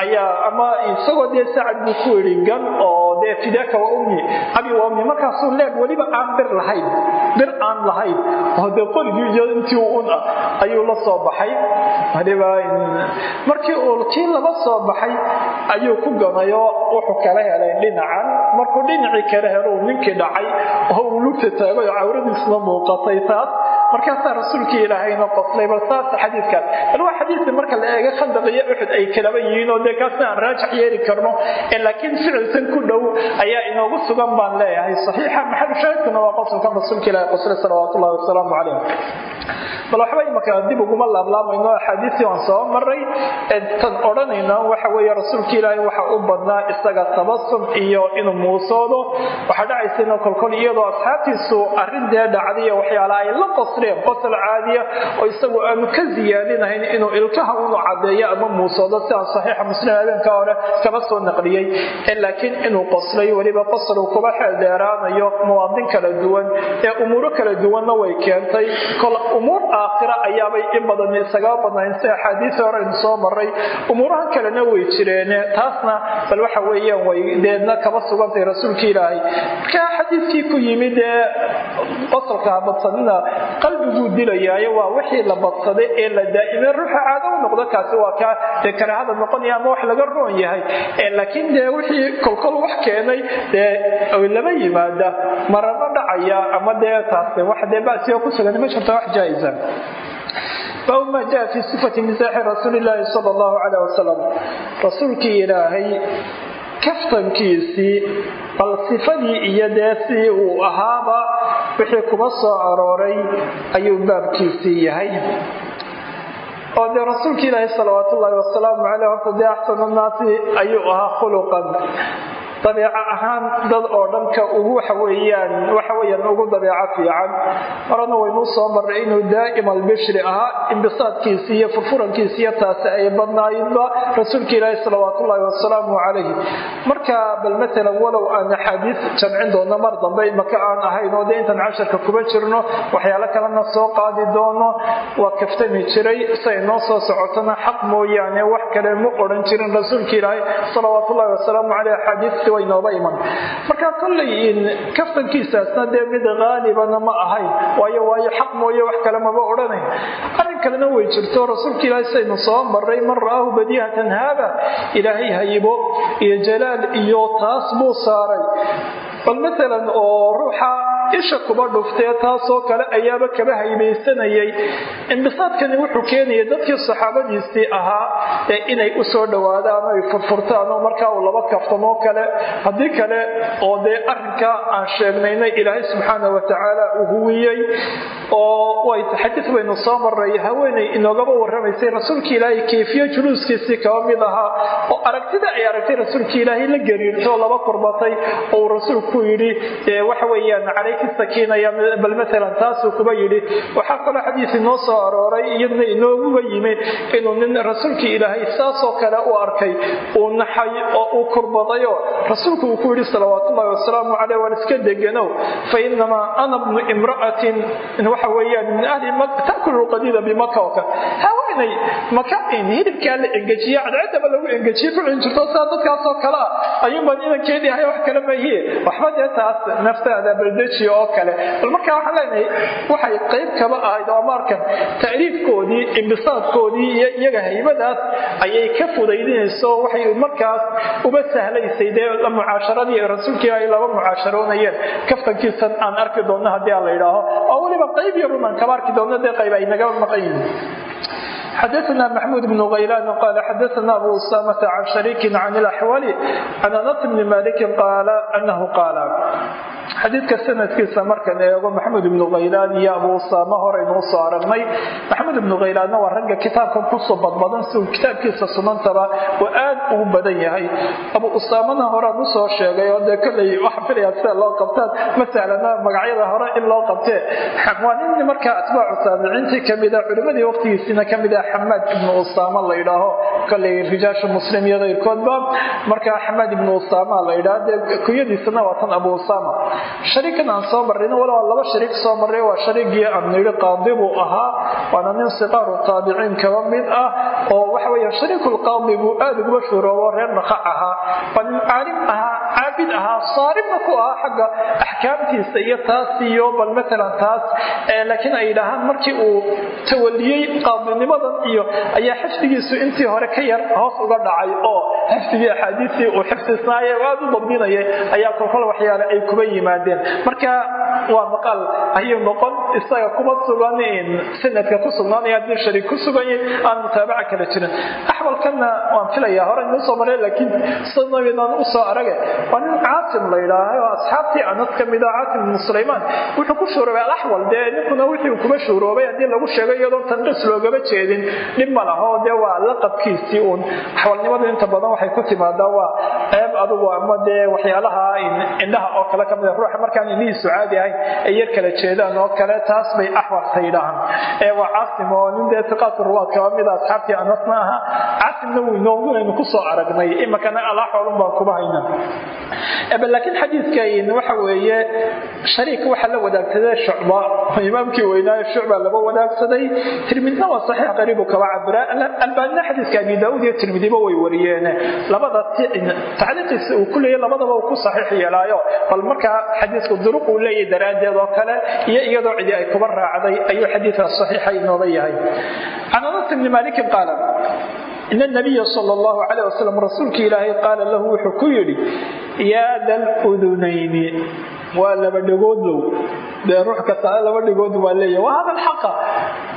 A: ayaa ama isagoo dee sacad buu ku yidhi gan oo dee fidaaka wa ummi. Abi wa ummi markaasuu leeb weliba aan bir lahayn bir aan lahayn. Oo dee qorigii iyo intii un ah ayuu la soo baxay. Markii uu kii laba soo baxay ayuu ku ganayoo wuxuu kala helay dhinacan markuu dhinacii kala helo uu ninkii dhacay oo uu lugta taagay oo cawradiisna muuqatay taas markaasaa rasuulkii ilaahayna qoslay bal saas xadiidkaas bal waa xadiidka marka la eego khandaq iyo uxud ay kalaba yihiin oo dee kaasna aan raajax yeeli karno laakiin ficilkan ku dhow ayaa inoogu sugan baan leeyahay. Saxiixa maxalu shaahidkuna waa qosolkan rasuulka ilahi qoslay salawaatullahi wasalaamu calayh bal waxba imaka dib uguma laablaamayno axaadiistii waan soo maray tan odhanayna waxa weeye rasuulka ilaahay waxa u badnaa isaga tabasum iyo inuu muusoodo. Waxaa dhacaysa inuu kolkol iyadoo asxaabtiisu arrin dee dhacday waxyaala ay la qosleen qosol caadiya oo isagu aanu ka ziyaadinahayn inuu ilkaha unu cadeeyo ama muusoodo sidaan saxiixa muslim hore kaba soo naqliyey. Laakiin inuu qoslay weliba qosol uu kuba xeel dheeraanayo muwaadin kala duwan. Ee umuuro kala duwanna way keentay. Umuur aakhira ayaabay in badan isagaa badnayn si axaadiis hore aynu soo maray umuurahan kalena way jireene taasna bal waxa weeyaan way deedna kaba sugantay rasuulka ilaahay. Marka xadiiskii ku yimid ee qosolka badsanina qalbiguu dilayaayo waa wixii la badsaday ee la daa'imay ruuxa caado u noqdo. Kaasi waa kaa dee karaahada noqonaya ama wax laga roon yahay. Laakiin dee wixii kolkol wax keenay dee lama yimaada. Maraba dhacaya ama dee taas wax dee basiga ku sugan ma jirta wax jaa-isa baabu maa jaa fi sifati misaaxi rasuuli illaahi sala allahu caleyh wasalam rasuulkii ilaahay kaftankiisii bal sifadii iyo dee uu ahaaba wixii kuma soo arooray ayuu baabkiisii yahay. Oo dee rasuulka ilaahi salawaat ullaahi wasalaamu caleyh horta dee axsanu ayuu ahaa khuluqan dabeeco ahaan dad oo dhanka ugu waxaweyaan waxaweyaan ugu dabeeco fiican. Horena waynuu soo marray inuu daa'im albishri ahaa imbisaadkiisi iyo furfurankiisi iyo taasi ay badnaayinba rasuulka ilaahi salawaatullaahi wasalaamu calayhi. Marka bal matalan walow aan axaadiis jamcin doono mar dambe maka aan ahayn dee intaan casharka kuba jirno waxyaalo kalena soo qaadi doono. Waa kaftami jiray say noo soo socotona xaq mooyaane wax kale ma odhan jirin rasuulka ilaahi salawaatullaahi wasalaamu caleyh axaadiistii way nooba iman. Marka kolley kaftankiisaasna dee mid haalibana ma ahayn waayo waayo xaq mooye wax kale maba odhanayn. Arrin kalena way jirto rasuulka ilaahi saynu soo maray man ra'aahu badihatan haaba ilaahay hayibo iyo jalaal iyo taas buu saaray bal maalan oo ruuxa isha kuba dhuftee taasoo kale ayaaba kaba haybaysanayay imbisaadkani wuxuu keenaya dadkii saxaabadiisii ahaa ee inay u soo dhowaadaan ay furfurtaan oo markaa uu laba kaftamoo kale haddii kale oo dee arrinkaa aan sheegnayna ilaahay subxaana wa tacaala uu huwiyey oo way xadiis baynu soo maray haweenay inoogaba warramaysay rasuulka ilaahay kayfiye juluuskiisii kaba mid ahaa oo aragtida ay aragtay rasuulka ilaahay la gariirtay oo laba kurbatay oo uu rasuulku yidhi waxa weeyaan calayki sakiinaya bal maalan taasuu kuba yidhi waxaa kaloo xadiis inoo soo arooray iyadna inooguba yimi inuu nin rasuulkii ilaahay saasoo kale u arkay uu naxay oo uu kurbadayo rasuulku uu ku yidhi salawaatullahi wasalaamu caleyh waan iska deganow fa inamaa ana bnu imra'atin waxa weeyaan min ahli taakulu lqadiida bimaka oo kale. Haweenay maka in hilibkaa la engejiye cadceedaba lagu engejiye ku cin jirto sidaa dadkaasoo kale ah ayuunbaan inankeedii ahay wax kale mahiye waxba dee taas naftaada baldeji oo kale. Bal markaa waxaan leenahay waxay qayb kaba ahayd oo markan tacriifkoodii imbisaadkoodii iyo iyaga haybadaas ayay ka fudaydinayso waxay markaas uba sahlaysay dee mucaasharadii rasuulkii ay laba mucaasharoonayeen. Kaftankiisan aan arki doonno haddii aan la yidhaaho. Oo weliba qayb iyo ruman kaba arki doonno dee qayb ay naga maqan yihiin xadaana maxmuud bnu kaylaan qaala xadaana abu usaamata can shariikin can اlaxwali can anas bni maliki qaala anahu qaala xadiidka sanadkiisa markan eego maxamed ibnu khaylaan iyo abu usaama horeynuu soo aragnay. Maxamed ibnu khaylaanna waa ragga kitaabkan ku soo badbadan si uu kitaabkiisa sunantaba oo aad ugu badan yahay. Abu usaamana horaan u soo sheegay oo dee kolley waxa filaya sida loo qabtaan masalana magacyada hore in loo qabtee. Waa nin markaa atbaacu taabiciintii kamida culimadii waqtigiisina kamida xamaad ibnu usaama la yidhaaho. Kolley rijaasha muslim iyo keyrkoodba xamaad ibnu usaama la yidhaha dee kunyadiisana waa tan abu usaama shariikan aan soo marrayna wala laba shariik soo marray waa shariigii aan nidhi qaadi buu ahaa waana nin siqaaru taabiciin kaba mid ah oo waxa weeye shariikulqaadi buu aada uguba shuuroobo reer naqac ahaa waa caalim ahaa caabid ahaa saaribna ku ahaa xagga axkaamtiisa iyo taas iyo bal matalan taas laakiin ay yidhaahaan markii uu tawaliyey qaadinimadan iyo ayaa xifdigiisu intii hore ka yar hoos uga dhacay oo xifdigii axaadiistii uu xifdisnaaye aada u dabdinayay ayaa kolkol waxyaale ay kuba yimaadeen. Marka waa maqaal ayuu noqon isaga kuma sugan sanadka ku sugnaanaya haddii shariik ku sugan yahay aan mutaabaca kala jirin. Axbalkanna waan filayaa hore inuu soo maray laakiin sanadaan u soo arage waa nin caasim la yidhaahay oo asxaabtii anas ka mida caasim ibnu sulaymaan. Wuxuu ku shuuroobay alaxwal dee ninkuna wixii kuma shuuroobay haddii lagu sheego iyadoo tanqis loogama jeedin. Dhib ma laho dee waa laqabkiisii uun. Axwalnimadu inta badan waxay ku timaadaa waa ceeb adugu ama dee waxyaalaha indhaha oo kale ka mid ruuxa markaan indhihiisu caadi ahayn ay yar kala jeedaan oo kale taas bay axwarta yidhaahaan. Ee waa caasim oo nin dee siqaatu ruwaad kaba mida asxaabtii anasna aha caasimna wuu inoogunaynu ku soo aragnay imakana alaxolun baan kuba hayna laakiin xadiidkan waxa weeye shariik waxaa la wadaagsaday shucba. Imaamkii weynaaye shucba laba wadaagsaday. Tirmidna waa saxiix qariibu kaba cabira. Albaanina xadiiska abi daauud iyo tirmidiba way wariyeen. Labada tacliiqiisa uu ku leeyahy labadaba uu ku saxiix yeelaayo. Bal markaa xadiisku duruq uu leeyahay daraaddeed oo kale iyo iyadoo cidi ay kuba raacday ayuu xadiidka saxiixa inooga yahay. Can anas ibni maalikin qaala in nabiya sal llahu calayh wasalam rasuulka ilaahay qaala lahu wuxuu ku yidhi yaa da ludunayni waa laba dhagoodlow dee ruux kasta laba dhigood waa leeya waa hadal xaqa.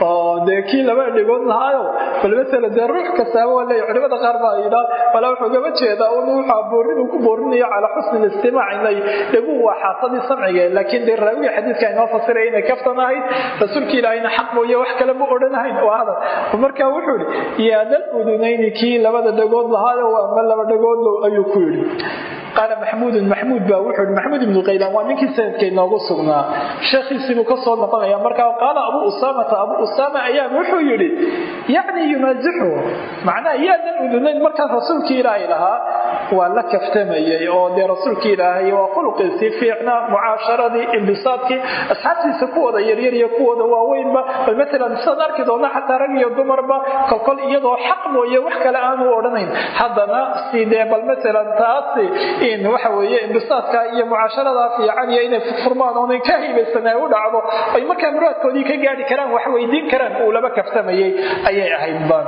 A: Oo dee kii laba dhigood lahaayo. Bal masala dee ruux kastaaba waa leeya culimada qaar baa yidhaa wala wuxuu gaba jeedaa un waxaa boorin uu ku boorinayo calaa xusni listimaac inay dhegu waa xaasadii samciga. Laakiin dee raawiga xadiidka inoo fasiraya inay kaftan ahayd rasuulka ilaahayna xaq mooye wax kale ma odhanahayn. Waa hadal. Marka wuxuu yidhi yaa dal udunayni kii labada dhagood lahaayo ama laba dhagoodlow ayuu ku yidhi. Qaala maxmuudun maxmuud baa wuxuu yidhi maxmuud ibnu qaylaan waa ninkii sanadka inoogu sugnaa sheekhiisiibuu ka soo noqonaya markaa qaala abu usaamata abu usaama ayaa wuxuu yidhi yacni yumaasixu macnaha yaadan udunayn markaa rasuulkii ilaahay lahaa waa la kaftamayay oo dee rasuulkii ilaahay waa khuluqiisii fiicnaa mucaasharadii imbisaadkii asxaabtiisa kuwooda yaryar iyo kuwooda waaweynba bal maalan sidaad arki doona xataa rag iyo dumarba kolkol iyadoo xaq mooye wax kale aanu odhanayn. Haddana sidee bal maalan taasi in waxa weeye imbisaadka iyo mucaasharada fiican iyo inay furfurmaan oonay ka hibaysan dhibaysanay u dhacdo ay markaa muraadkoodii ka gaari karaan wax weydiin karaan uu laba kafsamayay ayay ahayd baan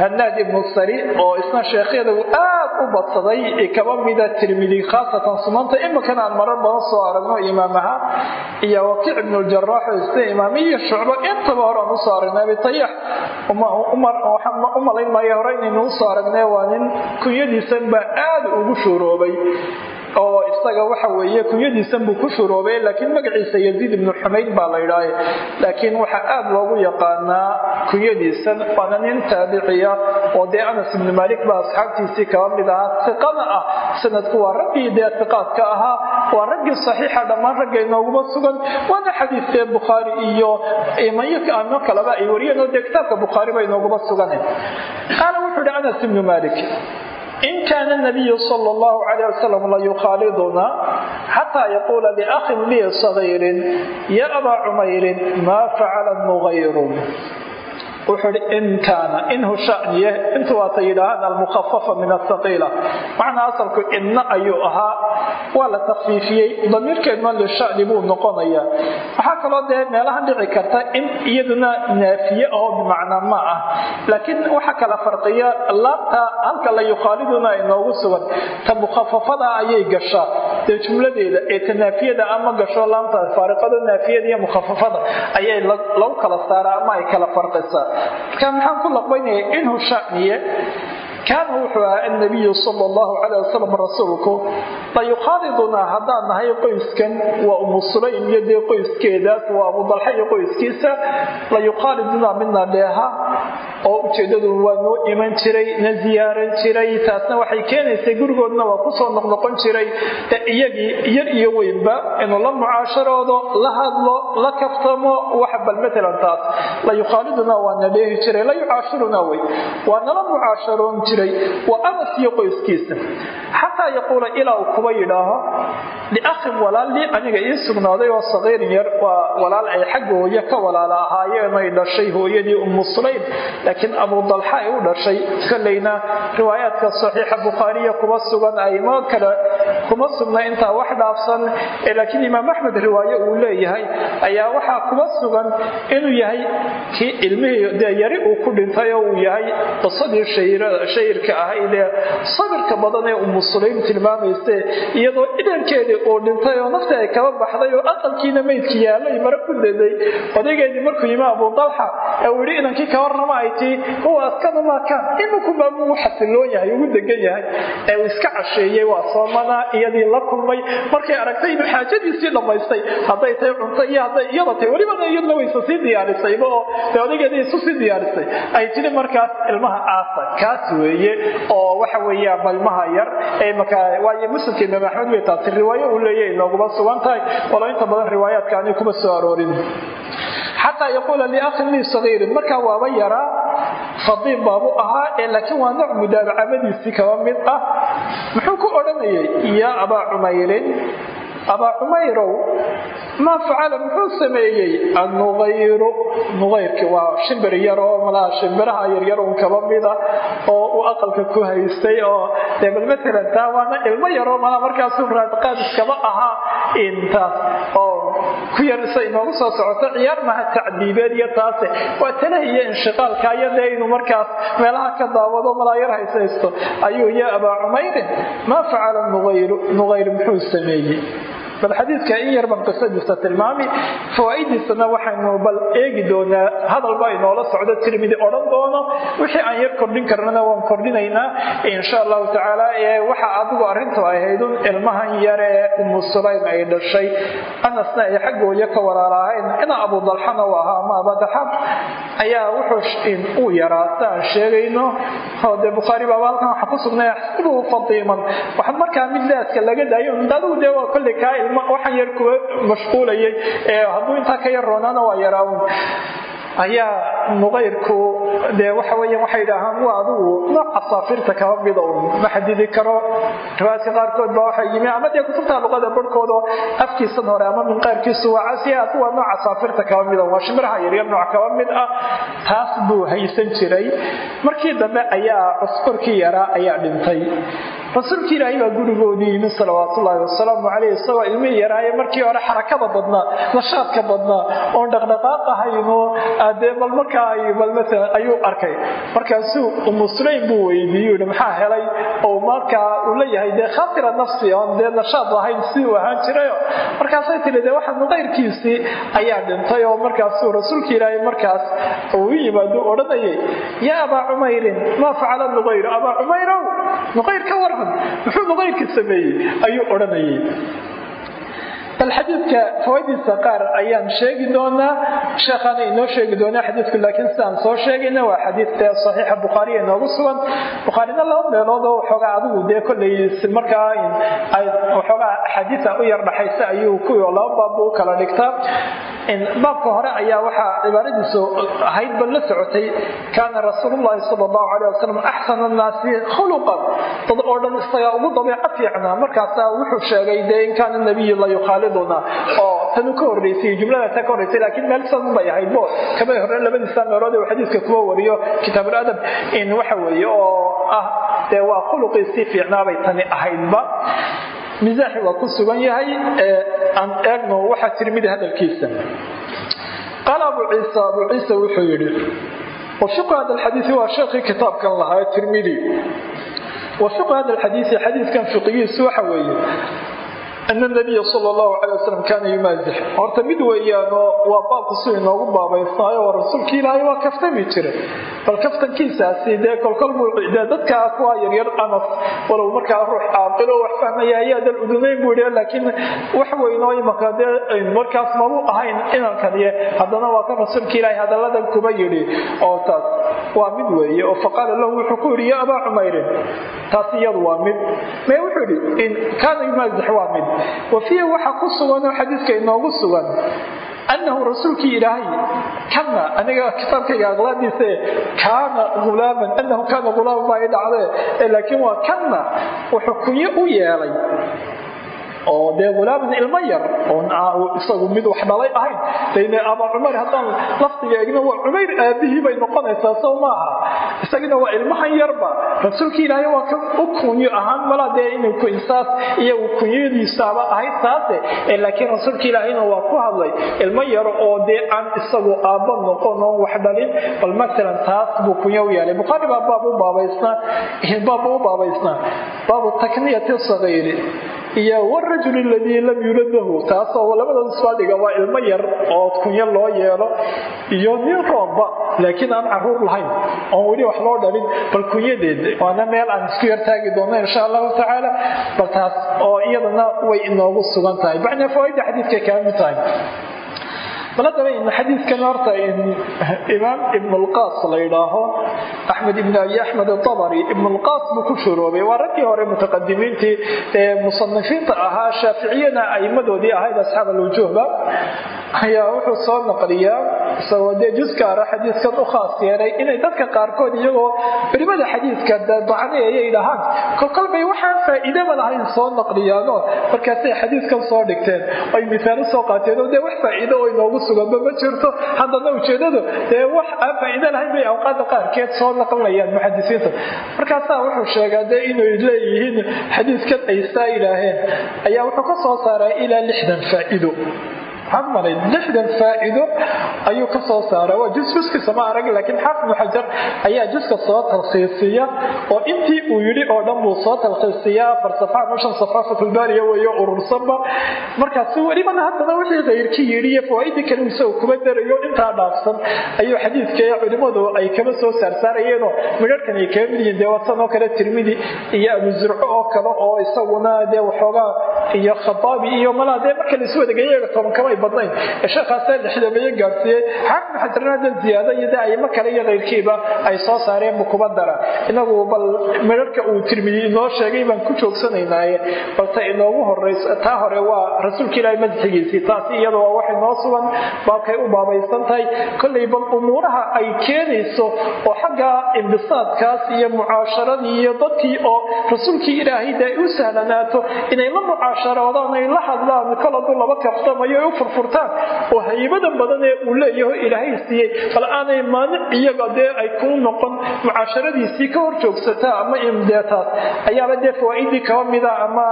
A: hanaad ibnu sari oo isna sheekhyada uu aad u badsaday kaba mida tirmidi khaasatan sunanta iminkan aan marar badan soo aragno imaamaha iyo wakiic ibnu jaraax oo isna imaami iyo shucbo intaba hore aan u soo aragnay abitayax u malayn maayo hore inaynu u soo aragnay waa nin kunyadiisan baa aad ugu shuuroobay oo isaga waxa weeye kunyadiisan buu ku shuroobay laakiin magaciisa yaziid ibnu xumayd baa la idhaahay laakiin waxaa aad loogu yaqaanaa kunyadiisan waana nin taabiciya oo dee anas ibnu maalik baa asxaabtiisii kaba mid ahaa iqana ah sanadku waa raggii dee iqaadka ahaa waa raggii saxiixa dhammaan ragga inooguma sugan waana xadiidee bukhaari iyo imo kaleba ay wariyeen oo dee kitaabka bukhaari ba inooguma sugan qaala wuxuu ihi anas ibnu maalik kaana nabiyu sal llahu alayh wasalam la yukhaaliduna xataa yaquula liakhin lii sagayrin ya abaa cumayrin maa facala nugayru wuxuu hi in kaana inhu shaniye. Intu waata yidhaahaan almukhafafa min athaqiila macnaa asalku inna ayuu ahaa waa la takfiifiyey damiirkeedna lishani buu noqonayaa. Waxaa kaloo dee meelahan dhici karta in iyaduna naafiye oo bimacnaa ma ah laakiin waxa kala farqiya laabta halka la yukhaaliduna inoogu sugan. Ta mukhafafada ayay gashaa dee jumladeeda ee ta naafiyada ama gasho laamta faariqada naafiyada iyo mukhafafada ayay lagu kala saaraa ama ay kala farqisaa marka maxaan ku laqbaynaya inhu shaniye kaana wuxuu ahaa annabiyu sal llahu calayh wasalam rasuulku la haddaan nahay qoyskan waa umu sulaym iyo dee qoyskeedaas waa abudalxa iyo qoyskiisa la midna dheeha oo ujeedadu waa noo iman jiray na ziyaaran jiray taasna waxay keenaysay gurigoodna waa ku soo noqnoqon jiray iyagii yar iyo weynba inuu la mucaasharoodo la hadlo la kaftamo wax bal matalan taas la waa na dheehi jiray la yucaashirunaa wey waa nala mucaasharoon jiray waa anas iyo qoyskiisa. Xataa yaquula ilaa uu kuba yidhaaho liakhin walaal lii aniga ii sugnaaday oo saqiirin yar waa walaal ay xagga hooye ka walaala ahaayeen ay dhashay hooyadii ummu sulaym laakiin abu ay u dhashay. Kollayna riwaayaadka saxiixa bukhaariya kuma sugan aymo kale kuma sugna intaa wax dhaafsan laakiin imaam axmed riwaaye uu leeyahay ayaa waxaa kuma sugan inuu yahay kii ilmihii dee yari uu ku dhintay oo uu yahay qisadii shayirka ahayd ee sabirka badan ee ummu sulaym tilmaamayse iyadoo idankeedii uu dhintay oo naftii ay kaba baxday oo aqalkiina meydki yaalay mare ku daday odaygeedii markuu yimi abu dalxa ee uu yidhi inankii ka warrama ay tii huwa askanu maakaan iminku baabu u xasiloon yahay ugu degan yahay. Ee uu iska casheeyey waa soomanaa iyadii la kulmay. Markay aragtay inuu xaajadiisii dhammaystay hadday tahay cunto iyo hadday iyada tahay welibana iyaduna waysa sii diyaarisayba oo dee odaygeedii isu sii diyaarisay. Ay tiri markaas ilmaha aasa kaas weeye oo waxa weeyaan balmaha yar waayo muslimka imaam axmed bay taasi riwaayo uu leeyahay nooguma sugan tahay. Walo inta badan riwaayaadka ani kuma soo aroorin. Xataa yaquula liakhin lii sagiirin markaa waaba yaraa fadiin baabu ahaa ee laakiin waa nooc mudaabacamadiisii kaba mid ah. Muxuu ku odhanayay yaa abaa cumayrin abaa cumayrow maa facala muxuu sameeyey? Annuqayru nuqayrki waa shimbir yar oo malaha shimbiraha yaryar un kaba mida oo uu aqalka ku haystay oo dee bal matalan taa waana ilmo yaroo malaha markaasu raadiqaad iskaba ahaa intaas oo ku yar isa inoogu soo socoto ciyaar maha tacdiibeed iyo taase waa talaha inshiqaalka iyo inuu markaas meelaha ka daawado malaa yar haysaysto ayuu ya abaa cumayrin maa facala nuqayru nuqayr muxuu sameeyey bal xadiidka in yar baan qisadiisa tilmaami fawaa'idiisana waxaynu bal eegi doonaa hadalba inoola socdo tirmidi odhan doono. Wixii aan yar kordhin karnana waan kordhinaynaa insha allahu tacaala waxa adigu arrintu ahaydun ilmahan yar ee umu sulaym ay dhashay. Anasna ay xaggooya ka walaalahayn ina abu dalxana u ahaa ama abadaxab ayaa wuxuu uu yaraa si aan sheegayno. Oo dee bukhaari baaba halkan waxa ku sugnay axsibuhu fatiiman waxa markaa mid laaska laga daayo adigu dee waa kolley kaa waxaan yar kuwa mashquulayay hadduu intaa ka yar roonaana waa yaraawun. Ayaa nuqayrku dee waxa weya waxay idhaahaan waa adigu nooc casaafiirta kaba mida un ma xadidi karo. Riwaayadka qaarkood baa waxay yimi ama dee kutubta luqada barhkooda afkiisan hore ama minqaarkiisu waa casiya adu waa nooc casaafiirta kaba mida waa shimiraha yaryar nooc kaba mid ah taas buu haysan jiray. Markii dambe ayaa cuskurkii yaraa ayaa dhintay rasuulka ilaahay baa gurigoodii yimi salawaatullaahi wasalaamu caleyh isagoo ilmihii yaraaye. Markii hore xarakada badnaa nashaadka badnaa oon dhaqdhaqaaqahayno dee bal markaa ayuu arkay. Markaasuu umu sulaym buu weydiiye yidhi maxaa helay? Oo markaa uu leeyahay dee khatira nafsi oon dee nashaad lahayn uu ahaan jirayo. Markaasay tiri dee waxa nuqayrkiisii ayaa dhintay oo markaasuu rasuulka ilaahay markaas uu yimaado odhanayay. Yaa abaa cumayrin maa facala nuqayr abaa cumayrow nuqayr ka waran muxuu nuqayrka sameeyey ayuu odhanayay bal xadiidka fawadiisa qaar ayaan sheegi doonaa sheekhaana inoo sheegi doonaa xadiidku laakiin sidaan soo sheegayna waa xadiidka saxiixa bukhaariya inoogu sugan bukhaarina laba meelood oo waxoogaa adigu dee kolley markaa waxoogaa axaadiisa u yar dhaxaysa ayuu kuwii laba baabbu u kala dhigtaa baabka hore ayaa waxaa cibaaradiisu ahayd bal la socotay kaana rasuulullahi sala allahu caleyh wasalam axsana annaasi khuluqan. Dad oo dhan isagaa ugu dabeeco fiicnaa. Markaasaa wuxuu sheegay dee in kaana nabiyu la yukhaaliduna. Oo tanu ka horreysay jumlada ta ka horreysay laakiin meel san bay ahayd. Bo kamay horeen labadiisa meelood ee xadiiska kuwa wariyo kitaabuladab in waxa weeye oo ah dee waa khuluqiisii fiicnaabay tani ahaydba misaaxi waa ku sugan yahay aan eegno waxaa tirmidi hadalkiisa. Qaala abu ciisa abu ciisa wuxuu yidhi wafiqu hada alxadiisi waa sheekhii kitaabkan lahaa tirmidi wafiqu hada alxadiisi xadiiskan fiqigiisu waxa weeye ana nabiya sala allahu calay wasalam kaana yumaazix horta mid weeyaanoo waa baabku si inoogu baabaysnaayo oo rasuulka ilaahay waa kaftami jiray bal kaftankiisaasi dee kolkol buu dee dadkaa kuwa yaryar anas walow markaa ruux caaqilo wax fahmaya ayaa dal udunayn buu yidhi laakiin wax weynoo imanka dee markaas mabuu ahayn inankaniye haddana waa kan rasuulka ilaahay hadalladan kuba yidhi oo taas waa mid weeye oo faqaala lahu wuxuu ku yidhi ya abaa cumayrin taas iyadu waa mid mee wuxuu yidhi in kaana yumaazix waa mid wa fiihi waxaa ku suganoo xadiiska inoogu sugan annahu rasuulkii ilaahay kana aniga kitaabkayga aqlaadiise kaana ulaaman anahu kaana hulaaman baa i dhacdee laakiin waa kana wuxuu kunyo u yeelay oo dee hulaaman ilmo yar isagu mid wax dhalay ahayn dayne abaa cumar haddaan lafdiga egno waa cumayr aabihii bay noqonaysaa sow maaha isagina waa ilmahan yarba rasuulka ilaahay waa ka u kunyo ahaan malaa dee inuu insaas iyo kunyadiisaaba ahayd taase laakiin rasuulka ilaahayna waa ku hadlay ilmo yar oo dee aan isagu aabba noqon oon wax dhalin bal maalan taas buu kunyo u yeelay bukhaari baa baab u baabaysnaa baabba u baabaysnaa. Baabu takniyati iyo warajul ladii lam yulad lahu taasoo labadooda isbaaldhiga waa ilmo yar oo kunyo loo yeelo iyo nin roomba laakiin aan carruur lahayn oon weli wax loo dhalin bal kunyadeed waana meel aan isku yartaagi doonno insha allahu tacaala. Bal taas oo iyadana way inoogu sugan tahay. Macnaa fawaaida xadiidkay kaa mid tahay bal haddaba in xadiidkan horta imaam ibn lqaas la yidhaaho axmed ibn abi axmed atabari ibn lqaas buu ku shuroobay waa raggii hore mutaqadimiintii ee musanifiinta ahaa shaaficiyana aimadoodii ahayd asxaab alwujuhba ayaa wuxuu soo naqliyaa isagoo dee jus gaara xadiidkan u khaas yeelay inay dadka qaarkood iyagoo culimada xadiidka dacni ayay dhahaan kolkol bay waxaan faa'iidaba lahayn soo naqliyaanoo markaasay xadiidkan soo dhigteen ay misaalo soo qaateen oo dee wax faa'iido oo inoogu suganba ma jirto. Haddana ujeedadu dee wax aan faa'iido lahayn bay awqaada qaarkeed soo naqlinayaan muxadisiinta markaasaa wuxuu sheegaa dee inay leeyihiin xadiidkan ay saa ilaaheen. Ayaa wuxuu ka soo saaraa ilaa lixdan faa'iido malay lixdan faa'iido ayuu ka soo saaray. Waa jus juskiisa ma arag laakiin xaafid xajar ayaa juska soo talkhiisiya oo intii uu yidhi oo dhan buu soo talkhiisiyaa farsafa mashan safra fatulbaariya weeyo urursanba. Markaasi welibana haddana wixii kayrkii yidhi iyo fawaaidii kale isagu kuma darayo intaa dhaafsan ayuu xadiidka culimmadu ay kama soo saarsaarayeenoo midharhkan ay kaga mid yihiin dee watan oo kale tirmidi iyo abu zurco oo kale oo isaguna dee waxoogaa iyo khataabi iyo malaa dee marka laisu wadageeyaga toban kamay badnayn. Ee sheekhaasa gaarsiiyey xaafid xajarna dad ziyaado iyo dee aymo kale iyo kayrkiiba ay soo saareen bu kuma dara. Inagu bal midharhka uu tirmidi inoo sheegay baan ku joogsanaynaaye balse inoogu horeysa taa hore waa rasuulka ilaahay madaxigiisii taasi iyada waa wax inoo sugan baabkay u baabaysan tahay. Kollay bal umuuraha ay keenayso oo xagga imbisaadkaas iyo mucaasharadii iyo dadkii oo rasuulkii ilaahay dee u sahlanaato inay la mucaasharoodaan ay la hadlaan kol laba kaftamayo ay u furfurtaan oo haybada badan ee uu leeyaho ilaahay siiyey. Bal aanay maanic iyaga dee ay kuu noqon mucaasharadiisii ka hor joogsataa ama imdeetaas ayaaba dee fawaaidii kaba mida ama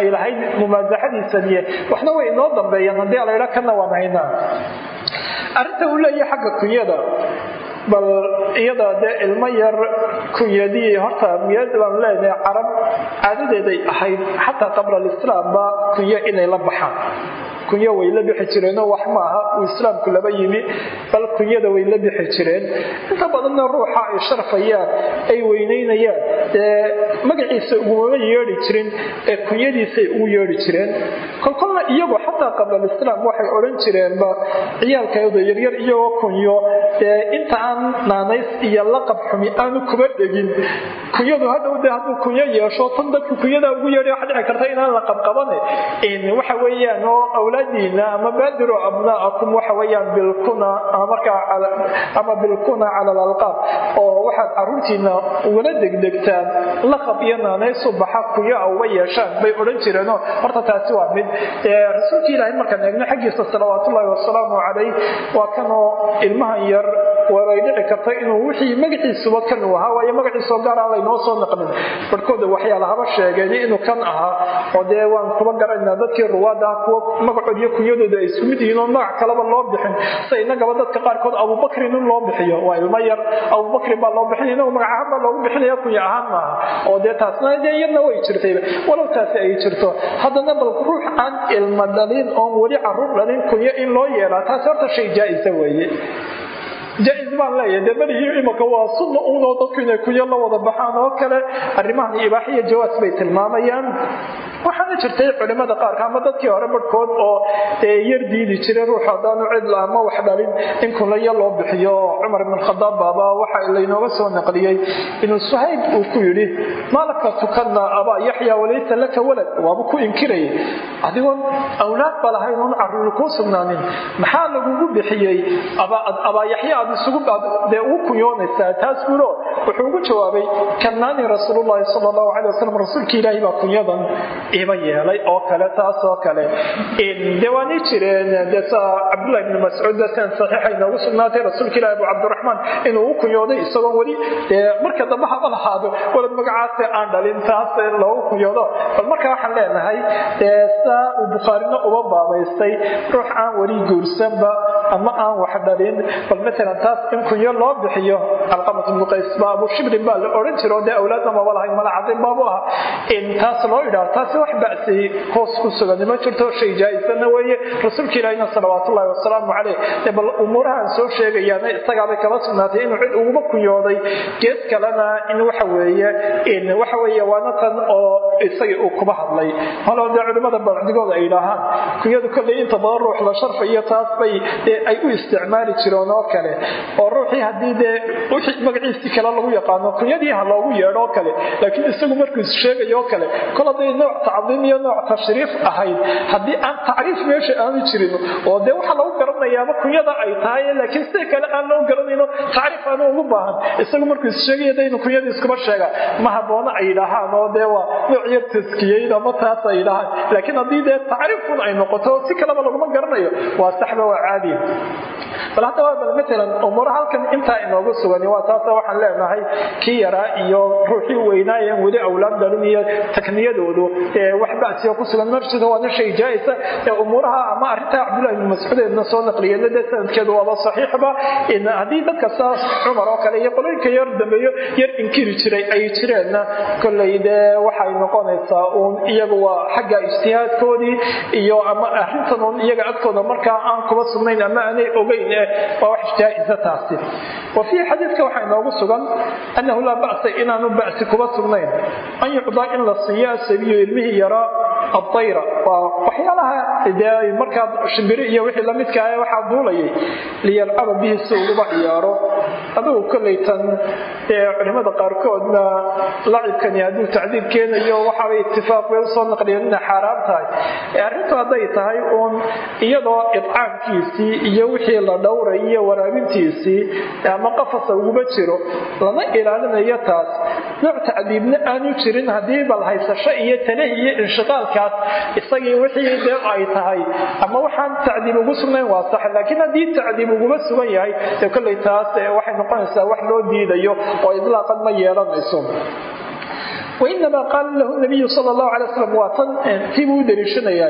A: ay lahayd mumaasaxadiisaniye waxna way inoo dambeeyaan haddii aladha kana waan haynaa. Arrinta uu leeyahay xagga kunyada bal iyada dee ilmo yar kunyadii horta miyad baan leenahay carab caadadeeday ahayd. Xataa qabla alislaamba kunyo inay la baxaan kunyo way la bixi jireenoo wax maaha. Uu islaamku laba yimi bal kunyada way la bixi jireen. Inta badanna ruuxa ay sharfayaan ay weynaynayaan. Dee magaciisa ugumama yeedhi jirin ee kunyadiisay ugu yeedhi jireen. Kolkolna iyagu xataa qabla alislaam waxay odhan jireenba ciyaalkayda yaryar iyagoo kunyo. Dee inta aan naanays iyo laqab xumi aanu kuba dhegin. Kunyadu hadhow dee hadduu kunyo yeesho tan dadka kunyadaa ugu yeedhay waxa dhici karta inaan laqab waxa weeyaan oo awlaadiina ama baadiru abnaakum waxa weyaan bilkuna ama bilkuna cala alalqaab oo waxaad caruurtiina ugala degdegtaan laqab iyo naanaysu baxa kuyo uga yeeshaan bay odhan jireenoo horta taasi waa mid rasuulka ilaahay markaan eegno xaggiisa salawaatullaahi wasalaamu calayh waa kanoo ilmahan yar way dhici karta inuu wixii magaciisuba kan uu ahaa waayo magaciisoo gaara laynoo soo naqlin. Barhkooda waxyaala haba sheegeen inuu kan ahaa oo dee waan kuba garanaa dadkii ruwaada kuwa magacood iyo kunyadooda ay isku mid yihiin oo magac kaleba loo bixin. Sida inagaba dadka qaarkood abubakrin in loo bixiyo. Waa ilmo yar. Abubakrin baa loo bixinaya inagu magac ahaan baa loogu bixinaya kunya ahaan maaha. Oo dee taasna dee iyadna way jirtayba walow taasi ay jirto. Haddana bal ruux aan ilma dhalin oon weli carruur dhalin kunyo in loo yeelaa taasi horta shay jaa-isa weeye jaa-is baan leeyahay dee beligii imaka waa sunna unoo dadku inay kuyo la wada baxaan oo kale. Arrimahan ibaaxiya jawaas bay tilmaamayaan. Waxaana jirtay culimada qaarka ama dadkii hore barhkood oo yar diidi jiray ruux haddaanu ama wax dhalin. In kunlaya loo bixiyo. Cumar ibn khadaab baaba waxa laynooga soo naqliyey inuu suhayb uu ku yidhi maalaka tukanna abaa yaxya walaysa laka walad. Waaba ku inkirayay adigoon awlaad ba lahayn oon caruuri kuu sugnaanin. Maxaa lagugu bixiyey abaa yaxya isugu dee ugu kunyoonaysaa taas bulo wuxuu ugu jawaabay kannaani rasuulullaahi sala allahu calay wasalam rasuulkii ilaahi baa kunyadan iba yeelay oo kale taas oo kale. Dee waanay jireen dee saa cabdullahi ibni mascuud sian saxiixa inoogu sugnaatay rasuulka ilahi abu cabdiraxmaan inuu u kunyooday isagoon weli marka dambe haba lahaado walad magacaase aan dhalin taas loogu kunyoodo bal marka waxaan leenahay saa uu bukhaarina uba baabaystay ruux aan weli guursanba ama aan wax dhalin bal matalan taas in kunyo loo bixiyo calqamat ibnu qays ba abu shibrin baa la odhan jiro dee awlaadna maba mala cadin baabu ah in taas loo idhaah taasi wax ba'si hoos ku sugan ma jirto shay jaa-isana weeye rasuulka ilaahina salawaatullaahi wasalaamu caleyh dee bal umuurahaan soo sheegayaana isagaabay kaba sugnaatay inuu cid uguba kunyooday geed kalena in waxa weeye in waxa weeye waana tan oo isagii uu kuba hadlay halo dee culimmada bacdigooda ay idhaahaan kunyadu kolley inta badan ruux la sharfayo taas bay ay u isticmaali jireen oo kale oo ruuxii haddii dee magaciisii kale lagu yaqaano kunyadii ha loogu yeedho kale laakiin isagu markuu sheegayo oo kale kol hadday nooc tacdiim iyo nooc tashriif ahayd haddii aan tacriif meesha aanu jirin oo dee waxa lagu garan garanayaaba kunyada ay tahay laakiin sida kale aan loo garanayno tacriif aanu ugu baahan isagu markuu issheegaya de inu kunyada iskuma sheega ma haboono ay yidhaahaan oo dee waa nooc yar taskiyeyn ama taas ay yidhaahaan laakiin haddii dee tacriifun ay noqoto si kaleba laguma garanayo waa saxba waa caadiya bal haddaba bal matalan umuura halkan intaa inoogu sugan waa taasa waxaan leenahay kii yaraa iyo ruuxii weynaayen weli awlaad dhalin iyo takniyadoodu wax basiyo ku sugan marshida waana shay jaa-isa ee umuuraha ama arrintaa cabdullahi ibn mascuudeedna soo naqliyeen dee sanadkeedu waaba saxiixba haddii dadka saas cumar oo kale iyo qolooyinka yar dambeeyo yar inkiri jiray ay jireenna kolley dee waxay noqonaysaa uun iyaga waa xagga ijtihaadkoodii iyo ama arrintan uun iyaga agtooda markaa aan kuba sugnayn ama aanay ogeyn waa wax jaa-isa taasi. Wa fiihi xadiidka waxaa inoogu sugan annahu laa ba'sa inaanu ba'si kuba sugnayn. An yucdaa in la siiyo asabiyu ilmihii yaraa addayra. Waa waxyaalaha dee markaa shimbiri iyo wixii lamidka ah waxaa duulayay liyalcaba bihi si uguba ciyaaro. Adugu kolleytan ee culimada qaarkoodna lacibkani hadduu tacdiib keenayo waxaabay itifaaq bay u soo naqliyeen inay xaaraam tahay. Arrintu hadday tahay uun iyadoo idcaamkiisii iyo wixii la dhowray iyo waraabintiisii ama qafasa uguma jiro lama ilaalinayo taas. Nooc tacdiibna aanu jirin haddii bal haysasho iyo talehi iyo inshiqaalkaas isagii wixii dee ay tahay. Ama waxaan tacdiib ugu sugnayn waa sax laakiin haddii tacdiib uguma sugan yahay dee kolley taas waxay noqonaysaa wax loo diidayo oo idlaaqan ma yeelanayso wainamaa qaala lahu nabiyu sal lahu alay slam waa tan tiibuu u daliishanaya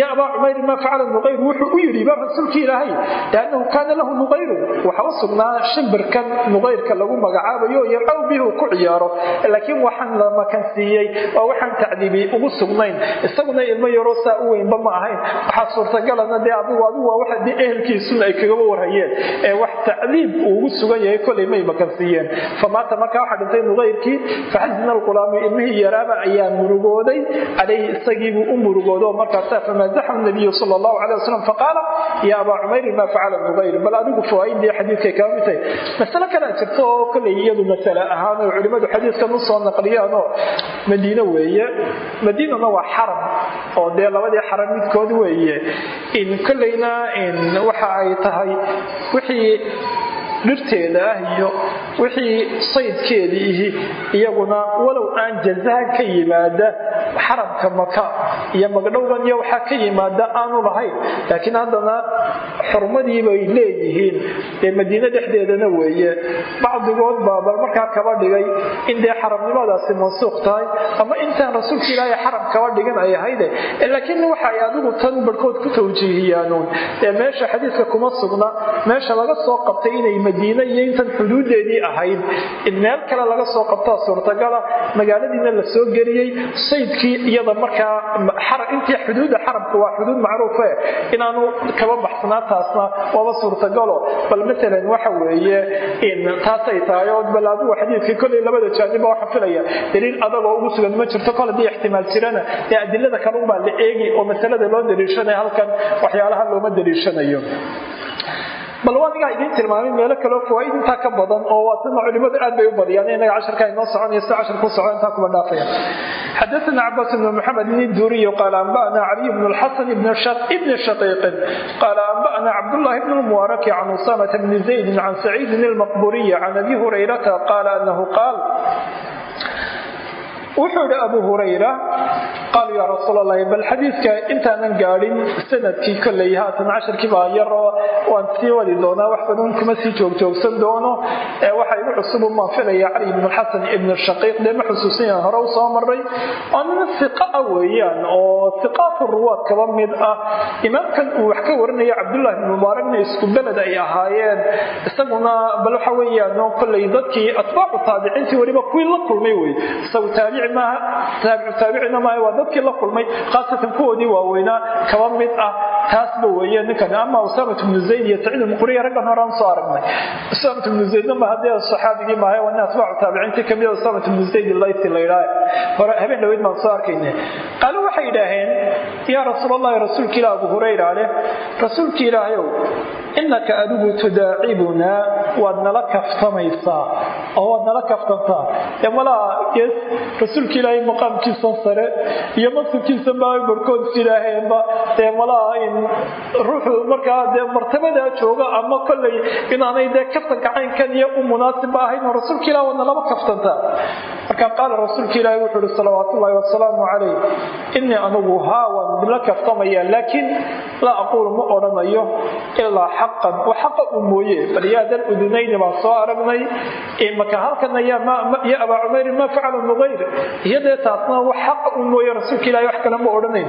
A: ya abaa cumayr maa facala nuqayr wuxuu u yidhi ba rasuulki ilaahay liannahu kaana lahu nuqayru waxa u sugnaa shimbirkan nuqayrka lagu magacaabayo yarcaw bihi uu ku ciyaaro laakiin waxaan la makansiiyey waa waxaan tacdiibi ugu sugnayn isaguna ilmo yaroo saa u weynba ma ahayn waxaa suurtagalana dee adigu adigu waa waxa dee ehelkiisuna ay kagaba warhayeen ee wax tacdiib uu ugu sugan yahay kolay may makansiiyeen famaata markaa waxaa dhintay nuqayrkii faxasina alqulaami ilmihii yaraaba ayaa murugooday calayhi isagiibuu u murugoodo markaasa famaazaxahu nabiyu sal allahu calay wasalam faqaala ya abaa cumayrin maa facala nuqayr bal adigu fawaaidii xadiidkay mid tahay. Masale kalaa jirta oo kolay iyadu masale ahaan oo culimmadu xadiidkan u soo naqliyaanoo madiine weeye. Madiinana waa xaram oo dee labadii xaram midkood weeye. In kollayna waxa ay tahay wixii dhirteeda ah iyo wixii saydkeedii ihi iyaguna walow aan jazaha ka yimaada xaramka maka iyo magdhowgan iyo waxaa ka yimaada aanu lahayn. Laakiin haddana xurmadii bay leeyihiin dee madiine dhexdeedana weeye. Bacdigood baa bal markaa kaba dhigay in dee xaramnimadaasi mansuuq tahay ama intaan rasuulka ilaahay xaram kaba dhigin ay ahayde laakiin waxa ay adigu tan barhkood ku tawjiihiyaanuun ee meesha xadiiska kuma sugna meesha laga soo qabtay inay madiine iyo intan xuduudeedii ahayd. In meel kale laga soo qabtaa suurtagala magaaladiina la soo geliyey saydkii iyada markaa intii xuduudda xaramka waa xuduud macruufe inaanu kaba baxsanaa taasna waaba suurtagalo. Bal matalan waxa weeye taasay tahay oo bal adigu xadiidkii kolley labada jaanibba waxaa filaya daliil adagoo ugu sugan ma jirto kol haddii ixtimaal jirana ee adilada kale unbaa la eegi oo masalada loo daliishanaya halkan waxyaalaha looma daliishanayo bal waan igaa idiin tilmaamin meelo kaleo fawaaid intaa ka badan oo waa sina culimadu aad bay u badiyaan. Inaga casharka inoo soconaya si cashar ku soco intaa kuba dhaafaya. Xadaana cabaas ibn muxamed ini duuriyo qaala anba'ana caliy bn lxasan ibni shatiiqin qaala anba'ana cabdullahi bn lmubaraki can usamata bni zaydin can saciidin almaqburiyi can abi hurayrata qaala anahu qaal. Wuxuu idhi abu hurayra qaalu yaa rasuul bal xadiidka intaanan gaadhin sannadkii kolley haatan casharkii baa yaroo waan sii wadi doonaa wax badan kuma sii joogjoogsan doono waxa igu cusub umaan filaya cali ibn xasan ibn shaqiiq dee ma xusuusanyahan hore u soo maray oo nin iqa ah weeyaan oo iqaatu ruwaad kaba mid ah imaamkan uu wax ka warinaya cabdullahi ibn mubaarakna isku beled ay ahaayeen isaguna bal waxa weeyaan kolley dadkii atbaacu taabiciintii weliba kuwii la kulmay wey isagu taabici taabicina maaha dadkii la kulmay khaasatan kuwoodii waaweynaa kaba mid ah taasba weeye ninkan ama usaamat bnu zayd iyo saciid almuqriya raggan horaan soo aragnay. Usaamat bnu zaydna ma haddii saxaabigii maahay waa nin atbaacu taabiciintii ka mid usaamat bnu zayd laysi la yidhaah hore habeen dhaweyd baan soo arkayne qaalo waxay yidhaaheen yaa rasuul allahi rasuulka ilaah abu hurayra leh rasuulka ilaahayow inaka adigu tudaacibunaa waad nala kaftamaysaa oo waad nala kaftantaa. Ee malaa gees rasuulka ilaahay maqaamkiisan sare iyo masirkiisa baa barhkood islaaheenba ee malaa in ruuxu markaa dee martabadaa jooga ama kollay inaanay dee kaftanka caynkan iyo u munaasibba ahayn oo rasuulka ilah wadna lama kaftanta marka qaala rasuulka ilaahi wuxuu uhi salawaat ullahi wasalaamu calayh inii anugu haawan la kaftamaya laakiin laa aquulu ma odhanayo ilaa xaqan. Wa xaqa u mooye balyaadan udunayni baan soo aragnay. Imaka halkana ya abaa cumeyrin maa facala nuqayr iyadee taasna wax xaqa u mooye rasuulka ilahi wax kale ma odhanayn.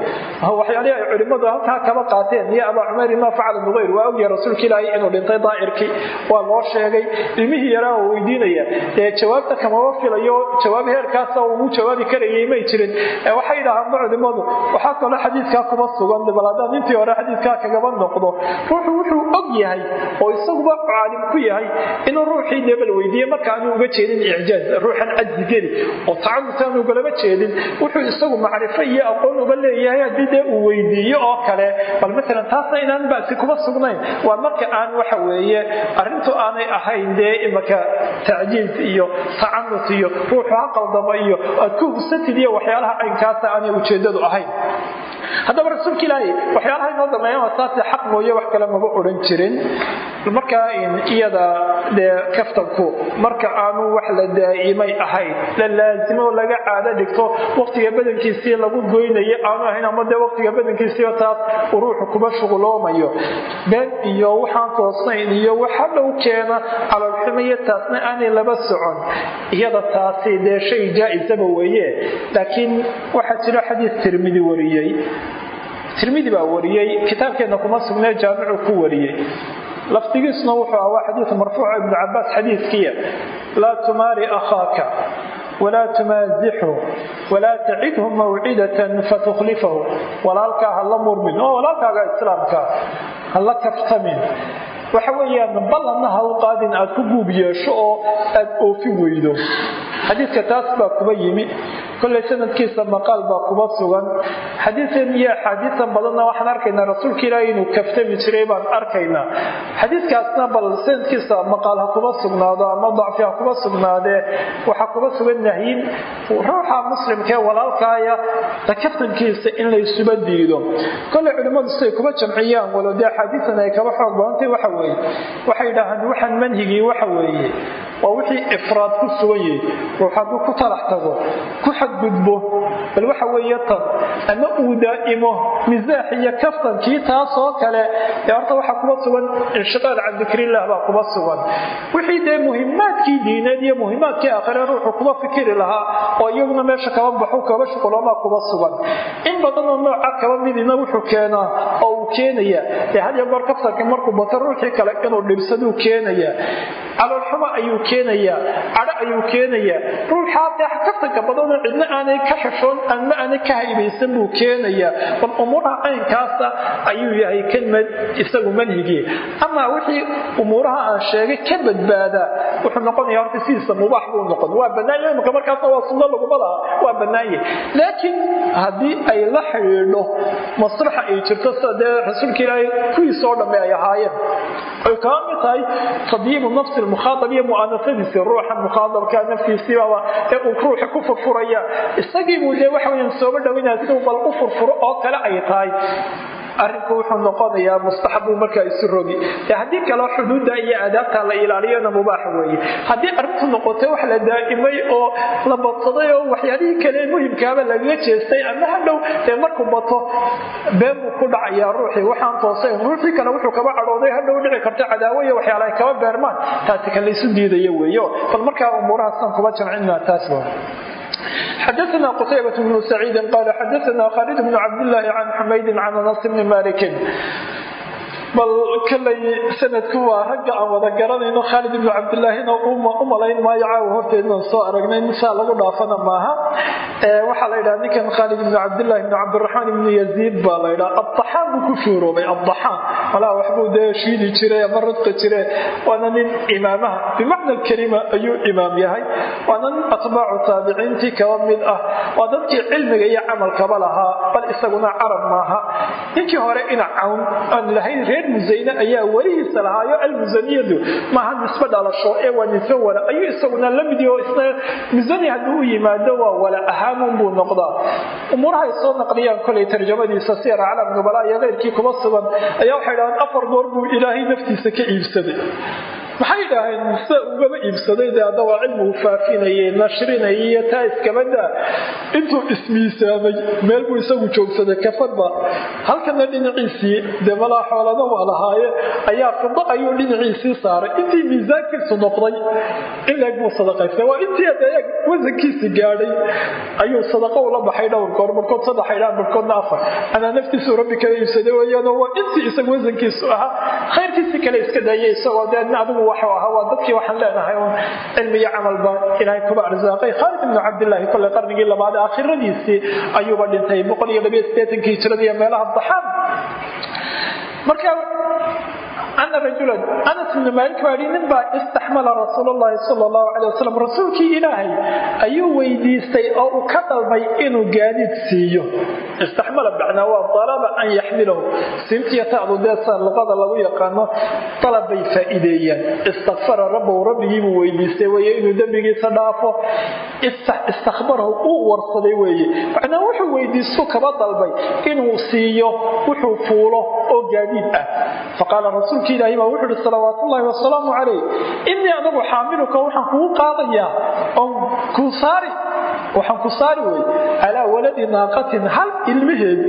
A: Waxyaalihii ay culimmadu halkaa kaba qaateen. Ya abaa cumeyrin maa facala nuqayr waa ogyahay rasuulka ilaahi inuu dhintay daa'irkii. Waa loo sheegay ilmihii yaraa oo weydiinaya. Dee jawaabta kamaba filayo jawaab heerkaasa ugu jawaabi karayay may jirin. Waxay yidhaahaan culimmadu waxaa kaloo xadiidkaa kuma sugan. Bal haddaan intii hore xadiidkaa kagaba noqdo ruuxu wuxuu og yahay oo isaguba caalim ku yahay inuu ruuxii debal weydiiye marka aanu uga jeedin icjaaz ruuxan cajzi geli oo tacalus aanu ugalama jeedin wuxuu isagu macrifo iyo aqoon uga leeyahay haddii dee uu weydiiyo oo kale. Bal maalan taasna inaan basi kuma sugnayn. Waa marka aan waxa weeye arrintu aanay ahayn dee imaka tacjiiz iyo tacanus iyo ruuxu ha iyo aad ku hubsatid iyo waxyaalaha caynkaasa aanay ujeedadu ahayn. Haddaba rasuulka ilaahi waxyaalaha inoo dameeyan taasi xaq mooye wax kale maba odhan jirin markaa iyada dee kaftanku marka aanu wax la daa'imay ahayn la laasimo laga caado dhigto waqtiga badankiisii lagu goynayo aanu ahayn ama dee waqtiga badankiisiiba taas uu ruuxu kuba shuquloomayo been iyo waxaan toosnayn iyo waxa dhow keena calolxumiyo taasna aanay laba socon. Iyada taasi dee shay jaa-isaba weeye. Laakiin waxaa jira xadiis tirmidi wariyey. Tirmidi baa wariyey kitaabkeenna kuma sugnee jaamicu ku wariyey lafdigiisuna wuxuu ahaa xadiid marfuuca ibnu cabaas xadiiskiya laa tumaari akhaaka walaa tumaasixu walaa tacidhu mawcidatan fatukhlifahu. Walaalkaa hala murmin. Oo walaalkaaga islaamka hala kaftamin waxa weeyaan ballanna ha u qaadin aad ku guub yeesho oo aad oofin weydo. Xadiidka taas baa kuba yimi. Kollay sanadkiisa maqaal baa kuba sugan. Xadiidan iyo axaadiisan badanna waxaan arkaynaa rasuulka ilaahi inuu kaftami jiray baan arkaynaa xadiidkaasna bal sanadkiisa maqaal ha kuba sugnaado ama dacfi ha kuba sugnaadee waxaa kuba sugan nahyin. Ruuxa muslimkaee walaalkaaya kaftankiisa in laysuba diido. Kollay culimmadu siday kuba jamciyaan walo dee axaadiisan ay kaba xoog badantay waxa weeye waxay yidhaahaan waxaan manhigii waxa weeye waa wixii ifraad ku sugan yahay. Ruux hadduu ku talax tago ku xadgudbo bal waxa weeye tan ama uu daa'imo misaax iyo kaftankii taasoo kale ee horta waxaa kuba sugan inshiqaal can dikrillah baa kuba sugan. Wixii dee muhimaadkii diineed iyo muhimaadkii aakhire ruuxu kuba fikiri lahaa oo iyaguna meesha kaba baxo kaba shuquloomaa kuba sugan. In badanoo nooca kaba midina wuxuu keenaa oo uu keenaya dee had iyo goor kaftanka markuu bato ruuxii kale inuu dhibsaduu keenaya caloolxumo ayuu keenayaa cadho ayuu keenayaa ruuxaa dee kaftanka badanoo cidna aanay ka xishoon ama aanay ka haybaysan buu keenayaa bal umuuraha caynkaasa ayuu yahay kan isagu manhigii amaa wixii umuuraha aan sheegay ka badbaadaa wuxuu noqonaya horta sidiisa mubaax buu noqon. Waa bannaanya imika markaasna waa sunno laguma laha waa bannaanye laakiin haddii ay la xidhiidho maslaxa ay jirto dee rasuulka ilaahay kuwiisoo dhamme ay ahaayeen. Ay kaba mid tahay tadyiibu nafsi lmukhaaab iyo mu'anasadiisi ruuxa mukhaadabka naftiisiibaba ee uu ruuxa ku furfuraya. Isagiibuu dee waxa weyaan sooba dhowinaya siduu bal u furfuro oo kale ay tahay arrinku wuxuu noqonayaa mustaxab buu markaa isu rogi haddii kale xuduudda iyo aadaabta la ilaaliyona mubaax weeye. Haddii arrintu noqotay wax la daa'imay oo la badsaday oo waxyaalihii kale muhimkaaba lagaga jeestay ama hadhow dee markuu bato been ku dhacayaa ruuxii. Waxaan toosayn ruuxii kale wuxuu kaba cadhooday hadhow dhici karto cadaawo iyo waxyaala ay kaba beermaan. Taasi kan laysu diidaya weeyo. Bal markaa umuurahaasaan kuba jamcinaa taas xadaana qutaybة bn saciidi qaala xadaana khaalid bn cabdاlahi can xumaydin can anas bni maliki bal kalay sanadku waa ragga aan wada garanayno khaalid ibnu cabdilaahina u malayn maayo caawa horteednan soo aragnay saa lagu dhaafana maaha. Waxaa la ydhaha ninkan khaalid ibnu cabdilahi ibnu cabdiraxmaan ibnu yaziid baa la ydhaha addaxaan buu ku shuuroobay addaxaan malaa waxbuu dee shiidi jiray ama ridqi jire waana nin imaamaha bimacna alkalima ayuu imaam yahay. Waana nin atbaacu taabiciintii kaba mid ah. Waa dadkii cilmiga iyo camalkaba lahaa bal isaguna carab maaha. Ninkii hore ina cawn aan lahayn reer musayne ayaa welihiisa lahaayo almusaniyadu maaha nisbe dhalasho ee waa nisbe wala ayuu isaguna la mid isna musani hadduu u yimaado waa wala ahaamun buu noqdaa. Umuurahay soo naqliyaan kolay tarjamadiisa siyar aclam nubala iyo keyrkii kuma sugan ayaa waxay dhahaan afar goor buu ilaahay naftiisa ka iibsaday maxay idhaaheen mise ugaba iibsaday dee hadda waa cilmigu faafinayay nashrinayay iyo taa iskabada intuu ismiisaamay meel buu isagu joogsaday kafadba halkana dhinaciisii dee malaa xoolana waa lahaaye ayaa fido ayuu dhinaciisii saaray. Intii miisaankiisu noqday in leeg buu sadaqaystay. Waa intii adeeg wasankiisi gaadhay ayuu sadaqo ula baxay dhowr goor barkood saddex idhaan barkoodna afar. Anaa naftiisu rabbi kaga iibsaday weeyaanoo waa intii isagu wasankiisu ahaa khayrkiisii kale iska daayay. Isagoo dee adigu waxuu ahaa waa dadkii waxaan leenahay un cilmi iyo camalba ilaahay kuba arsaaqay. Khaalid ibnu cabdillaahi kolley qarnigii labaad aakhiradiisii ayuuba dhintay boqol iyo labiyo siddeetankii hijrada iyo meelaha daxaan marka ana rajulan anas ibnu maalik baa yidhi nin baa istaxmala rasuulllahi sala allahu calay wasalam rasuulkii ilaahay ayuu weydiistay oo uu ka dalbay inuu gaadiid siiyo istaxmala macnaa waa dalaba an yaxmilahu deesa luqada lagu yaqaano dalab bay faa'iideeyaan istakfara rabbahu rabbigiibuu weydiistay weeye inuu dembigiisa dhaafo istakhbarahu uu warsaday weeye macnaa wuxuu weydiistu kaba dalbay inuu siiyo wuxuu fuulo oo gaadiid ah faqaala rasuulka ilaahi baa wuxuu ihi salawaat ullahi wasalaamu calayh innii anagu xaamiluka waxaan kugu qaadayaa oon kuu saari waxaan ku saari wey calaa waladi naaqatin hal ilmaheed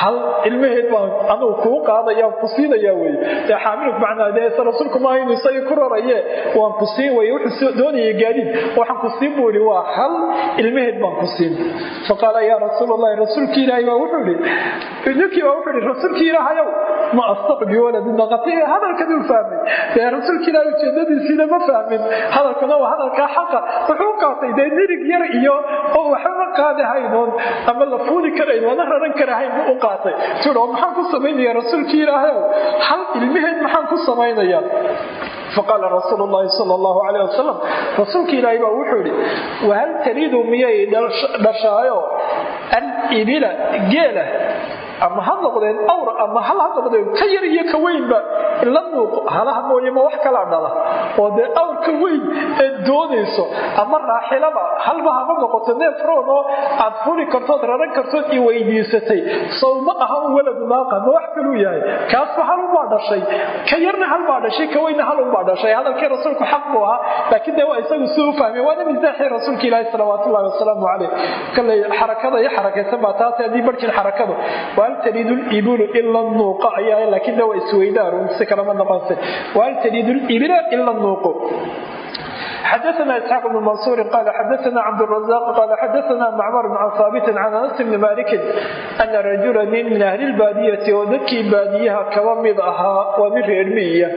A: hal ilmaheed baan anugu kuu qaadaya ku siinaya wey dee xaamiluk macnaa dee rasuulku maaha inuu isagii ku raraye waan ku siin wey wuxuu doonaya gaadiid. Waxaan ku siin buu ihi waa hal ilmaheed baan ku siin. Faqaala yaa rasuul allahi rasuulkii ilaahi baa wuxuu ihi ninkii baa wuxuu ihi rasuulkii ilaahayow ma astaq biwaladi naaqati hadalkaduu fahmay dee rasuulka ilaahi ujeedadiisiina ma fahmin hadalkuna waa hadalkaa xaqa. Wuxuu qaatay dee nirig yar iyo oo waxba qaadahaynoon ama la fuuli karayn wana raran karahayn u qaatay. Tuo maxaan ku samaynaya rasuulkii ilaahayow hal ilmaheed maxaan ku samaynaya faqaala rasuul llahi sal allahu calayh wasalam rasuulka ilaahi baa wuxuu idhi wahal talidu miyay dhashaayo? Alibila geela ama ha noqdeen awra ama hal ha noqdeen ka yar iyo ka weynba ila muuqo halaha mooye ma wax kalaa dhala. Oo dee awr weyn eed doonayso ama raaxilaba halba hama noqoto neef oo aad fuli kartood raran kartood i weydiisatay. Sow ma aha un waladu naaqa ma wax kaluu yahay. Kaasba halunbaa dhashay. Ka yarna halbaa dhashay ka weynna halunbaa dhashay. Hadalkii rasuulku xaq buu ahaa laakiin dee waa isagu suu fahmay. Waana misaaxii rasuulka ilaahi salawaat ullahi wasalaamu caleyh kalley xarakada iyo xarakaysan baa taasi haddii barkin xarakadu wahal talidu libulu ila nuuqa ayaa laakiin de waa isweydaarun si kalama noqonse wahal talidu libila ila nuuqu xadaana isxaaq bnu mansuuri qaala xadaana cabdrazaq qaala xadaana macmar can haabitin can anas bni maalikin ana rajula nin min ahli lbaadiyati oo dadkii baadiyaha kaba mid ahaa waa nin reer miyiya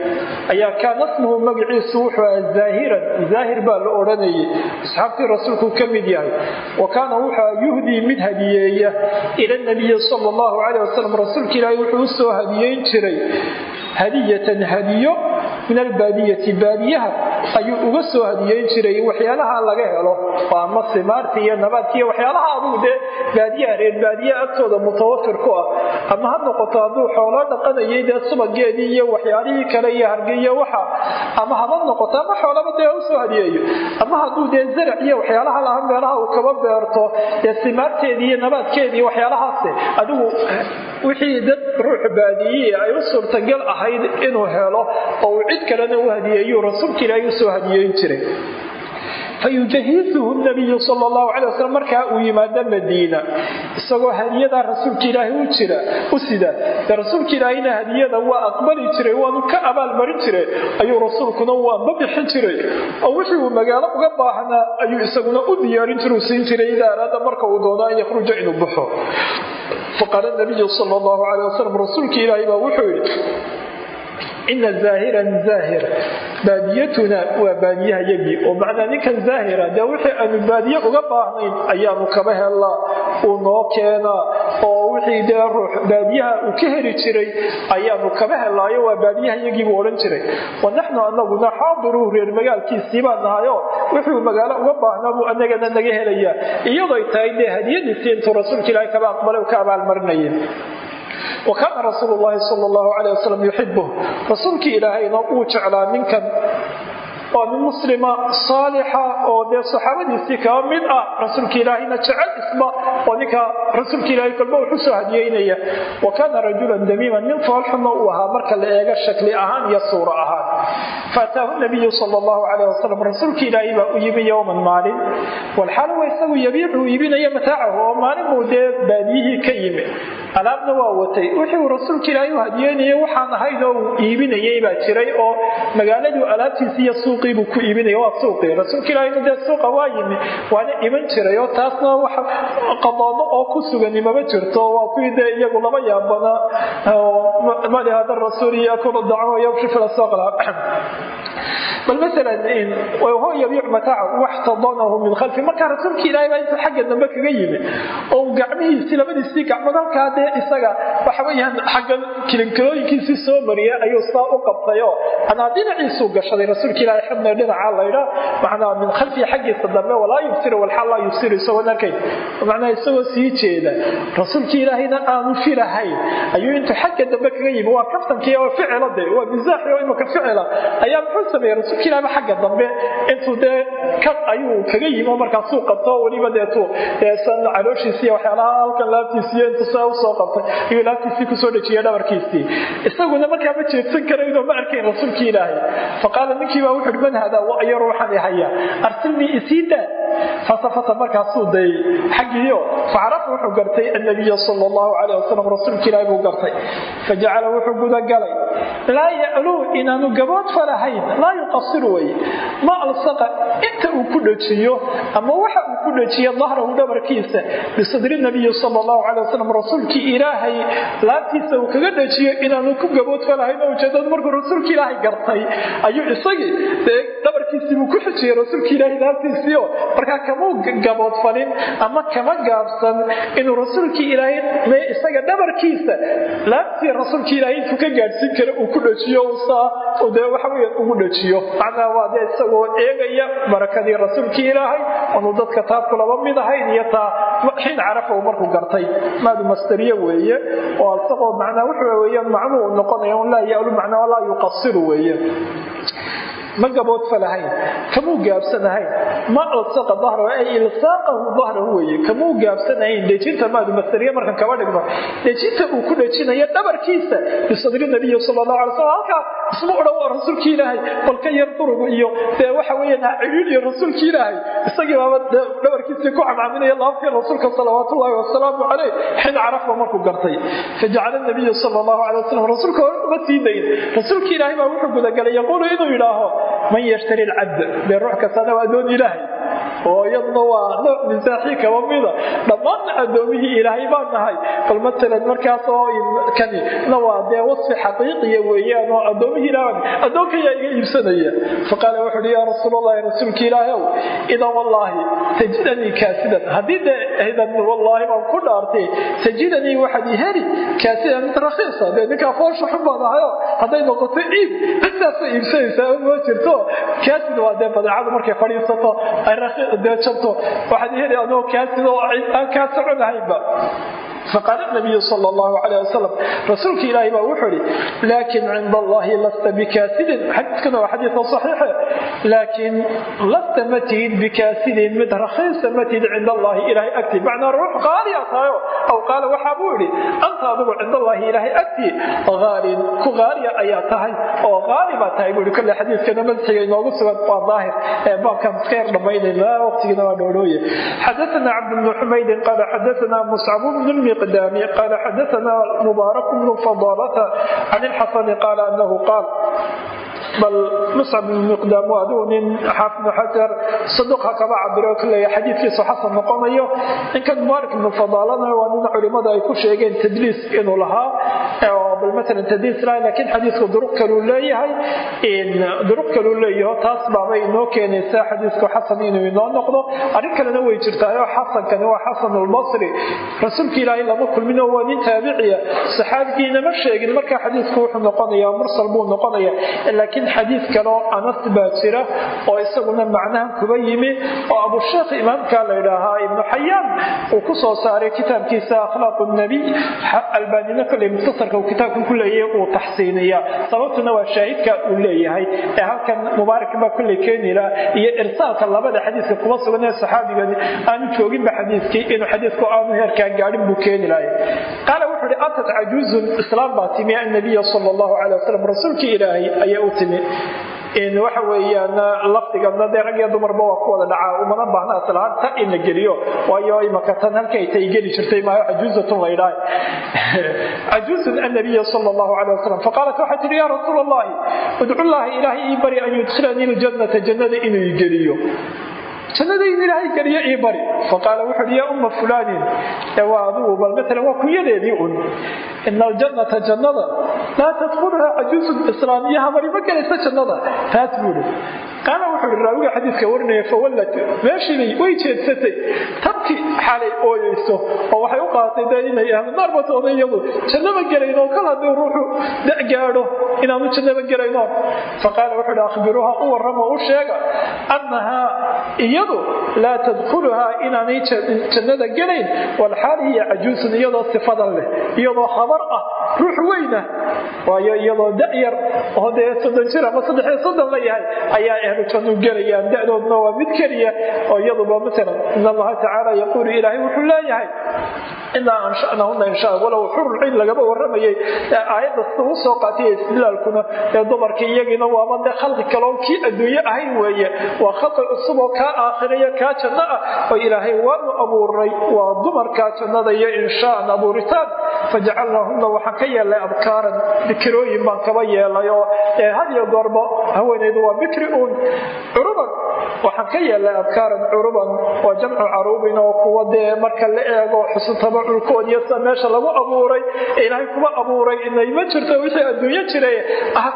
A: ayaa kaana smuhu magaciisu wuxuu aha zaahiran zaahir baa la odhanayay asxaabtii rasuulku ka mid yahay wa kaana wuxuu yuhdii mid hadiyeeya ila nabiyi sal llahu caleh wasalam rasuulka ilaahay wuxuu u soo hadiyeyn jiray hadiyatan hadiyo min albaadiyati baadiyaha ayuu uga soo hadiyeyn jiray waxyaalaha laga helo. Oo ama simaarta iyo waxyaalaha adugu dee baadiyaha reer baadiyaha agtooda mutawafir ku ah. Ama ha noqoto hadduu xoolo dhaqanayay dee subageedii iyo waxyaalihii kale iyo hargeiyo waxa. Ama haba noqoto ama xoolaba dee u soo hadiyeeyo. Ama hadduu dee zarac iyo waxyaalaha laha meelaha uu kaba beerto dee simaarteedii iyo nabaadkeedii waxyaalahaase adigu wixii dad ruux baadiyihii ay u suurtagal ahayd inuu helo oo uu cid kalena u hadiyeeyuu rasuulka ilaahay u soo hadiyeyn jiray fayujahizuhu nabiyu sal llahu calay wasalam markaa uu yimaado madiina. Isagoo hadiyadaa rasuulka ilaahay u jira u sida dee rasuulka ilaahayna hadiyada waa aqbali jiray waanu ka abaalmarin jiray ayuu rasuulkuna waanba bixin jiray. Oo wixii uu magaalo uga baahnaa ayuu isaguna u diyaarin jira u siin jiray idaa araada marka uu doono an yakhruja inuu baxo. Faqaala nabiyu sal llahu calay wasalam rasuulka ilaahay baa wuxuu yidhi ina zaahiran zaahir baadiyatuna waa baadiyaha yagii oo macnaa ninkan zaahira dee wixii aanu baadiye uga baahnayn ayaanu kaba helaa uu noo keenaa oo wixii dee ruux baadiyaha uu ka heli jiray ayaanu kaba helaayo waa baadiyaha yagii buu odhan jiray wa naxnu anaguna xaadiruhu reer magaalkiisii baan nahayo wuxuu magaalo uga baahnaa buu anagana naga helayaa iyadoy tahay dee hadiyadiisii intuu wakaana rasuulu llaahi sal llahu aleh wasalam yuxibuh rasuulkii ilaahayna uu jeclaa ninkan waa nin muslima saalixa oo dee saxaabadiisii kaba mid ah rasuulka ilaahayna jecel isba oo ninka rasuulka ilaahay kolba wuxu soo hadiyeynaya wa kaana rajulan damiiman nin foolxuma uu ahaa marka la eego shakli ahaan iyo suuro ahaan faataahu nabiyu sal llahu caleyh wasalam rasuulka ilaahay baa u yimi yowman maalin walxaal wa isagu yabiicu iibinaya mataacahu oo maalin buu dee baadiyihii ka yimi alaabna waa watay wuxuu rasuulka ilaahay u hadiyeynaya waxaan ahayn oo uu iibinayay baa jiray oo magaaladuu alaabtiisi iyo suuqiibuu ku iibinaya waa suuqii. Rasuulka ilaahayna dee suuqa waa yimi waana iman jiray oo taasna wax qadoodo oo ku sugani mama jirto. Waa kuwii dee iyagu laba yaabana mali hada rasuul yakulu dacmo yamshi fil aswaq bal maalan huwa yabiic mataaca waxtadanahu min khalfi. Markaa rasuulka ilaahay baa intuu xagga dambe kaga yimi oo uu gacmihiisii labadiisii gacmood halkaa dee isaga waxa weeyaan xagga kilinkilooyinkiisii soo mariya ayuu saa u qabtayo anaa dhinaciisuu gashaday. Rasuulka ilaahay xubna dhinaca laydha macnaa min khalfi xaggiisa dambe walaa yubsiru walxal laa yubsiru isagoon arkayn. Macnaa isagoo sii jeeda rasuulka ilaahayna aanu filahayn ayuu intuu xagga dambe kaga yimi. Waa kaftankii oo ficila de waa misaaxi oo imaka ficila ayaa muxuu sameeyey rasuulka ilaahba xagga dambe intuu dee kad ayuu kaga yimi oo markaasuu qabto weliba deetuu deesan calooshiisiiy waxyaalaha halkan laabtiisiiyo intuu saa u soo qabtay ayuu laabtiisii ku soo dhejiyay dhabarkiisii. Isaguna markaa ma jeedsan karayno ma arkayn rasuulkii ilaahay. Faqaala ninkii baa wuxuuhi man hadaa wa ayo ruuxan ihaya arsilnii isii daa. Fasafata markaasuu dayay xaggiiyo facarafa wuxuu gartay annabiya sala allahu caleyh wasalam rasuulka ilaahi buu gartay. Fajacala wuxuu gudagalay laa ya'luu inaanu gabood falahayn laa yuqasir weye ma alsaqa inta uu ku dhejiyo ama waxa uu ku dhejiyo dahrahu dhabarkiisa bisadri nabiyi sala allahu caley wasalam rasuulkii ilaahay laabtiisa uu kaga dhejiyo inaanu ku gabood falahayn oo ujeedadu markuu rasuulka ilaahay gartay. Ayuu isagii dee dhabarkiisii buu ku xijiyey rasuulka ilaahay laabtiisiio markaa kamuu gaboodfalin ama kama gaabsan inuu rasuulkii ilaahay isaga dhabarkiisa laabtii rasuulka ilaahay intuu ka gaadhsiin kara uu ku dhejiyo saa dee waxaweya ugu dhejiyo macnaha waa dee isagoo eegaya barakadii rasuulkii ilaahay oonu dadka taa kulaba mid ahayn iyo taa xiin carafa uu markuu gartay. Maadu mastariye weeye oo isagoo macnaa wuxuu weeyaan macnuu noqonaya laa yalu macnaa laa yuqasiru weeye ma gaboodfalahayn kamuu gaabsanahayn ma alsaqa dahrahu ay ilsaaqahu dahrahu weye kamuu gaabsanahayn dhejinta maadu masariye markan kaba dhigno dhejinta uu ku dhejinayo dhabarkiisa bisadri nabiyi sala allahu alay slam halkaa isma odhan waa rasuulki ilaahay balka yar durugu iyo dee waxa weeyaan ha ciriiriyo rasuulki ilaahay isagii baaba dhabarkiisii ku camcaminaya laabtii rasuulka salawaatu ullahi wasalaamu caleyh xin carafa markuu gartay fajacala nabiyu sala allahu alay wasalam rasuulka hore uma sii dayn rasuulki ilaahay baa wuxuu gudagalay yaquulu inuu yidhaaho man yashtari lcabd dee ruux kastana waa adoon ilaahay oo iyaduna waa nooc misaaxii kaba mida. Dhammaanna addoomihii ilaahay baan nahay. Bal matalan markaas oo kani na waa dee wasfi xaqiiqiya weeyaan oo addoomihii ilaah addoonkayaa iga iibsanaya. Faqaala wuxu uhi yaa rasuul allahi rasuulki ilaahay ow idan wallaahi tajidanii kaasidan. Haddii dee idan wallaahi baan ku dhaartay tajidanii waxaad i heli kaasidan mid rakhiisa dee ninkaa foosha xun baan ahayo hadday noqoto iib intaasa iibsanaysaa ma jirto? Kaasid waa dee badeecadu markay fadhiisato dee jabto waxaad heli adoo kaasid oo aan faqaala nabiyu sal llahu alayh wasalam rasuulka ilaahi baa wuxuu ihi laakin cinda allahi lasta bikaasidin. Xadiiskana waa xadiiska saxiixe laakiin lasta ma tihid bikaasidin mid rakhiisa ma tihid cinda allahi ilahay agtii macnaa ruux qaaliya tahayo aw qaala waxaa buu idhi anta adigu cinda allahi ilahay agtii haalin ku haaliya ayaa tahay oo haali baa tahay buu ihi kolle xadiiskana madxiga inoogu sugan waa daahir ee baabkan iska yar dhammaynayna waqtigiina waa dhoodhooye xadaana cabd xumaydin qaala xadaana muscab bnu lmiqdaami qaala xadaana mubaarak bnu fadaalata can ilxasani qaala anahu qaal bal muscab ibnu miqdaam waa adigu nin xaafid xajar saduqa kaba cabiro kaleeya xadiidkiisu xasan noqonayo ninkan mubaarak ibnu fadaalana waa nin culimada ay ku sheegeen tadliis inuu lahaa bal matalan tadliis lahay laakiin xadiidku duruq kaluu leeyahay duruq kaluu leeyaho taas baabay inoo keenaysaa xadiidku xasan inuu inoo noqdo arrin kalena way jirtaayo xasankani waa xasan albasri rasuulka ilaahay lama kulmin oo waa nin taabiciya saxaabigiinama sheegin marka xadiidku wuxuu noqonaya mursal buu noqonaya. Laakiin xadiid kaleo anas baa jira oo isaguna macnahan kuba yimi oo abusheekh imaamka la ydhaahaa ibnu xayaan uu ku soo saaray kitaabkiisa akhlaaqu nabiy albaanina koley mukhtasarka uu kitaabkan ku leeyahay uu taxsiiniya sababtuna waa shaahidka uu leeyahay. Ee halkan mubaarak baa kolley keenila iyo irsaalka labada xadiidka kuba sugan ee saxaabigani aanu jooginba xadiidkii inuu xadiidku aanu heerkaa gaadhin buu keeni lahay. Qaala wuxuu uhi atat cajuuzun islaam baa timi annabiya sala allahu calay wasalam rasuulkii ilaahay ayaa u timi waxa weeyaan lafdigana dee dumarba waa ku dhacaa umana baahna aslahaan ta in geliyo. Waayo imaka tan halkay tay geli jirtay maayo cajuuzatun laydhahay cajuuzun annabiya sala allahu calay wasalam faqaalat waxay tihi yaa rasuul allahi udcu llaahi ilaahay ii bari an yudkhilanii ljannata jannada inuu i jannada in ilaahay geliyo ii bari. Faqaala wuxu uhi yaa umma fulaanin waa adigu bal matalan waa kunyadeedii un ina aljannata jannada laa tadkhuluhaa cajuusun islaamiya habari ma gelaysa jannada. Taas buuhi qaala wuxuu ihi raawiga xadiidka warinaya fawallat meeshiibay way jeedsatay. Tabki xalay ooyeyso oo waxay u qaadatay dee inay ahlu naar batooda iyadu. Jannaba gelayno kal haddii ruuxu da gaadho inaanu jannaba gelayno faqaala wuxuu ihi akhbiruuha u warramo u sheega annahaa iyadu laa tadkhuluhaa inaanay jannada gelayn walxaal cajuusun iyadoo sifadan leh iyadoo habar ah ruux weyna. Waayo iyadoo da'yar oo dee soddon jir ama saddexiyo soddon la yahay ayaa ahlu jannu gelayaan da'doodna waa mid keliya oo iyaduba matalan in allaha tacaala yaquulu ilaahay wuxuu leeyahay inaa anshanahuna insha walow xurulciin lagaba waramayay aayadda sida u soo qaatay istidlaalkuna ee dumarkii iyagiina waaba dee khalqi kaloo kii adduunye ahayn weeye. Waa khalqi cusub oo kaa aakhiraya kaa janno ah oo ilaahay waanu abuuray waa dumarkaa jannada iyo inshaan abuuritaan. Fajacalnaahuna waxaan ka yeelnay abkaaran bikirooyin baan kaba yeelay oo hadiyo goorba haweenaydu waa bikri uun. Curuban waxaan ka yeelnay abkaaran curuban waa jamcu caruubin oo kuwa dee marka la eego xusutaba culkoodiyo sida meesha lagu abuuray ilaahay kuba abuuray inay ma jirto wixii adduunyo jiray ah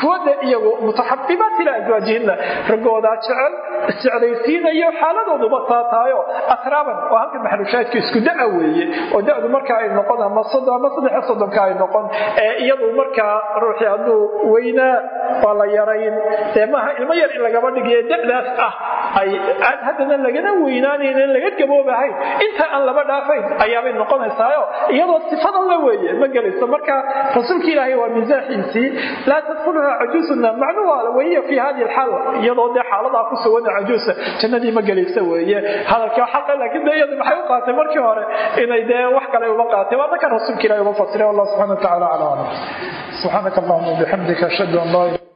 A: kuwa de iyagu mutaxabibaat ila aswaajihinna raggoodaa jecel isjeclaysiinayo xaaladooduba taataayo. Atraaban oo halka maxlushaadka isku da'a weeye oo da'du marka ay noqon ama soddon ama saddex soddonka ay noqon. Ee iyadu markaa ruuxii hadduu weynaa waa la yarayn. Dee maaha ilmo yar in lagaba dhigiyo da'daas ah ay haddana lagana weynaanayn laga gaboobahayn inta aan laba dhaafayn ayaabay noqonaysaayo iyadoo sifadan la weeye ma gelayso marka rasuulka ilaahay waa misaaxiisii laa tadkhuluha cajuusuna macnu waa weeye fi hadi alxaal iyadoo dee xaaladaa ku sugan cajuusa. Jannadii ma gelaysa weeye. Hadalkii xaqa laakiin dee iyadu maxay u qaatay markii hore? Inay dee wax kale uma qaatay. Waa dadka rasuulka ilaahay uma fasiray wallah subxana wa tacala cala aclam subxaanaka allahuma wabixamdika ashhadu an laa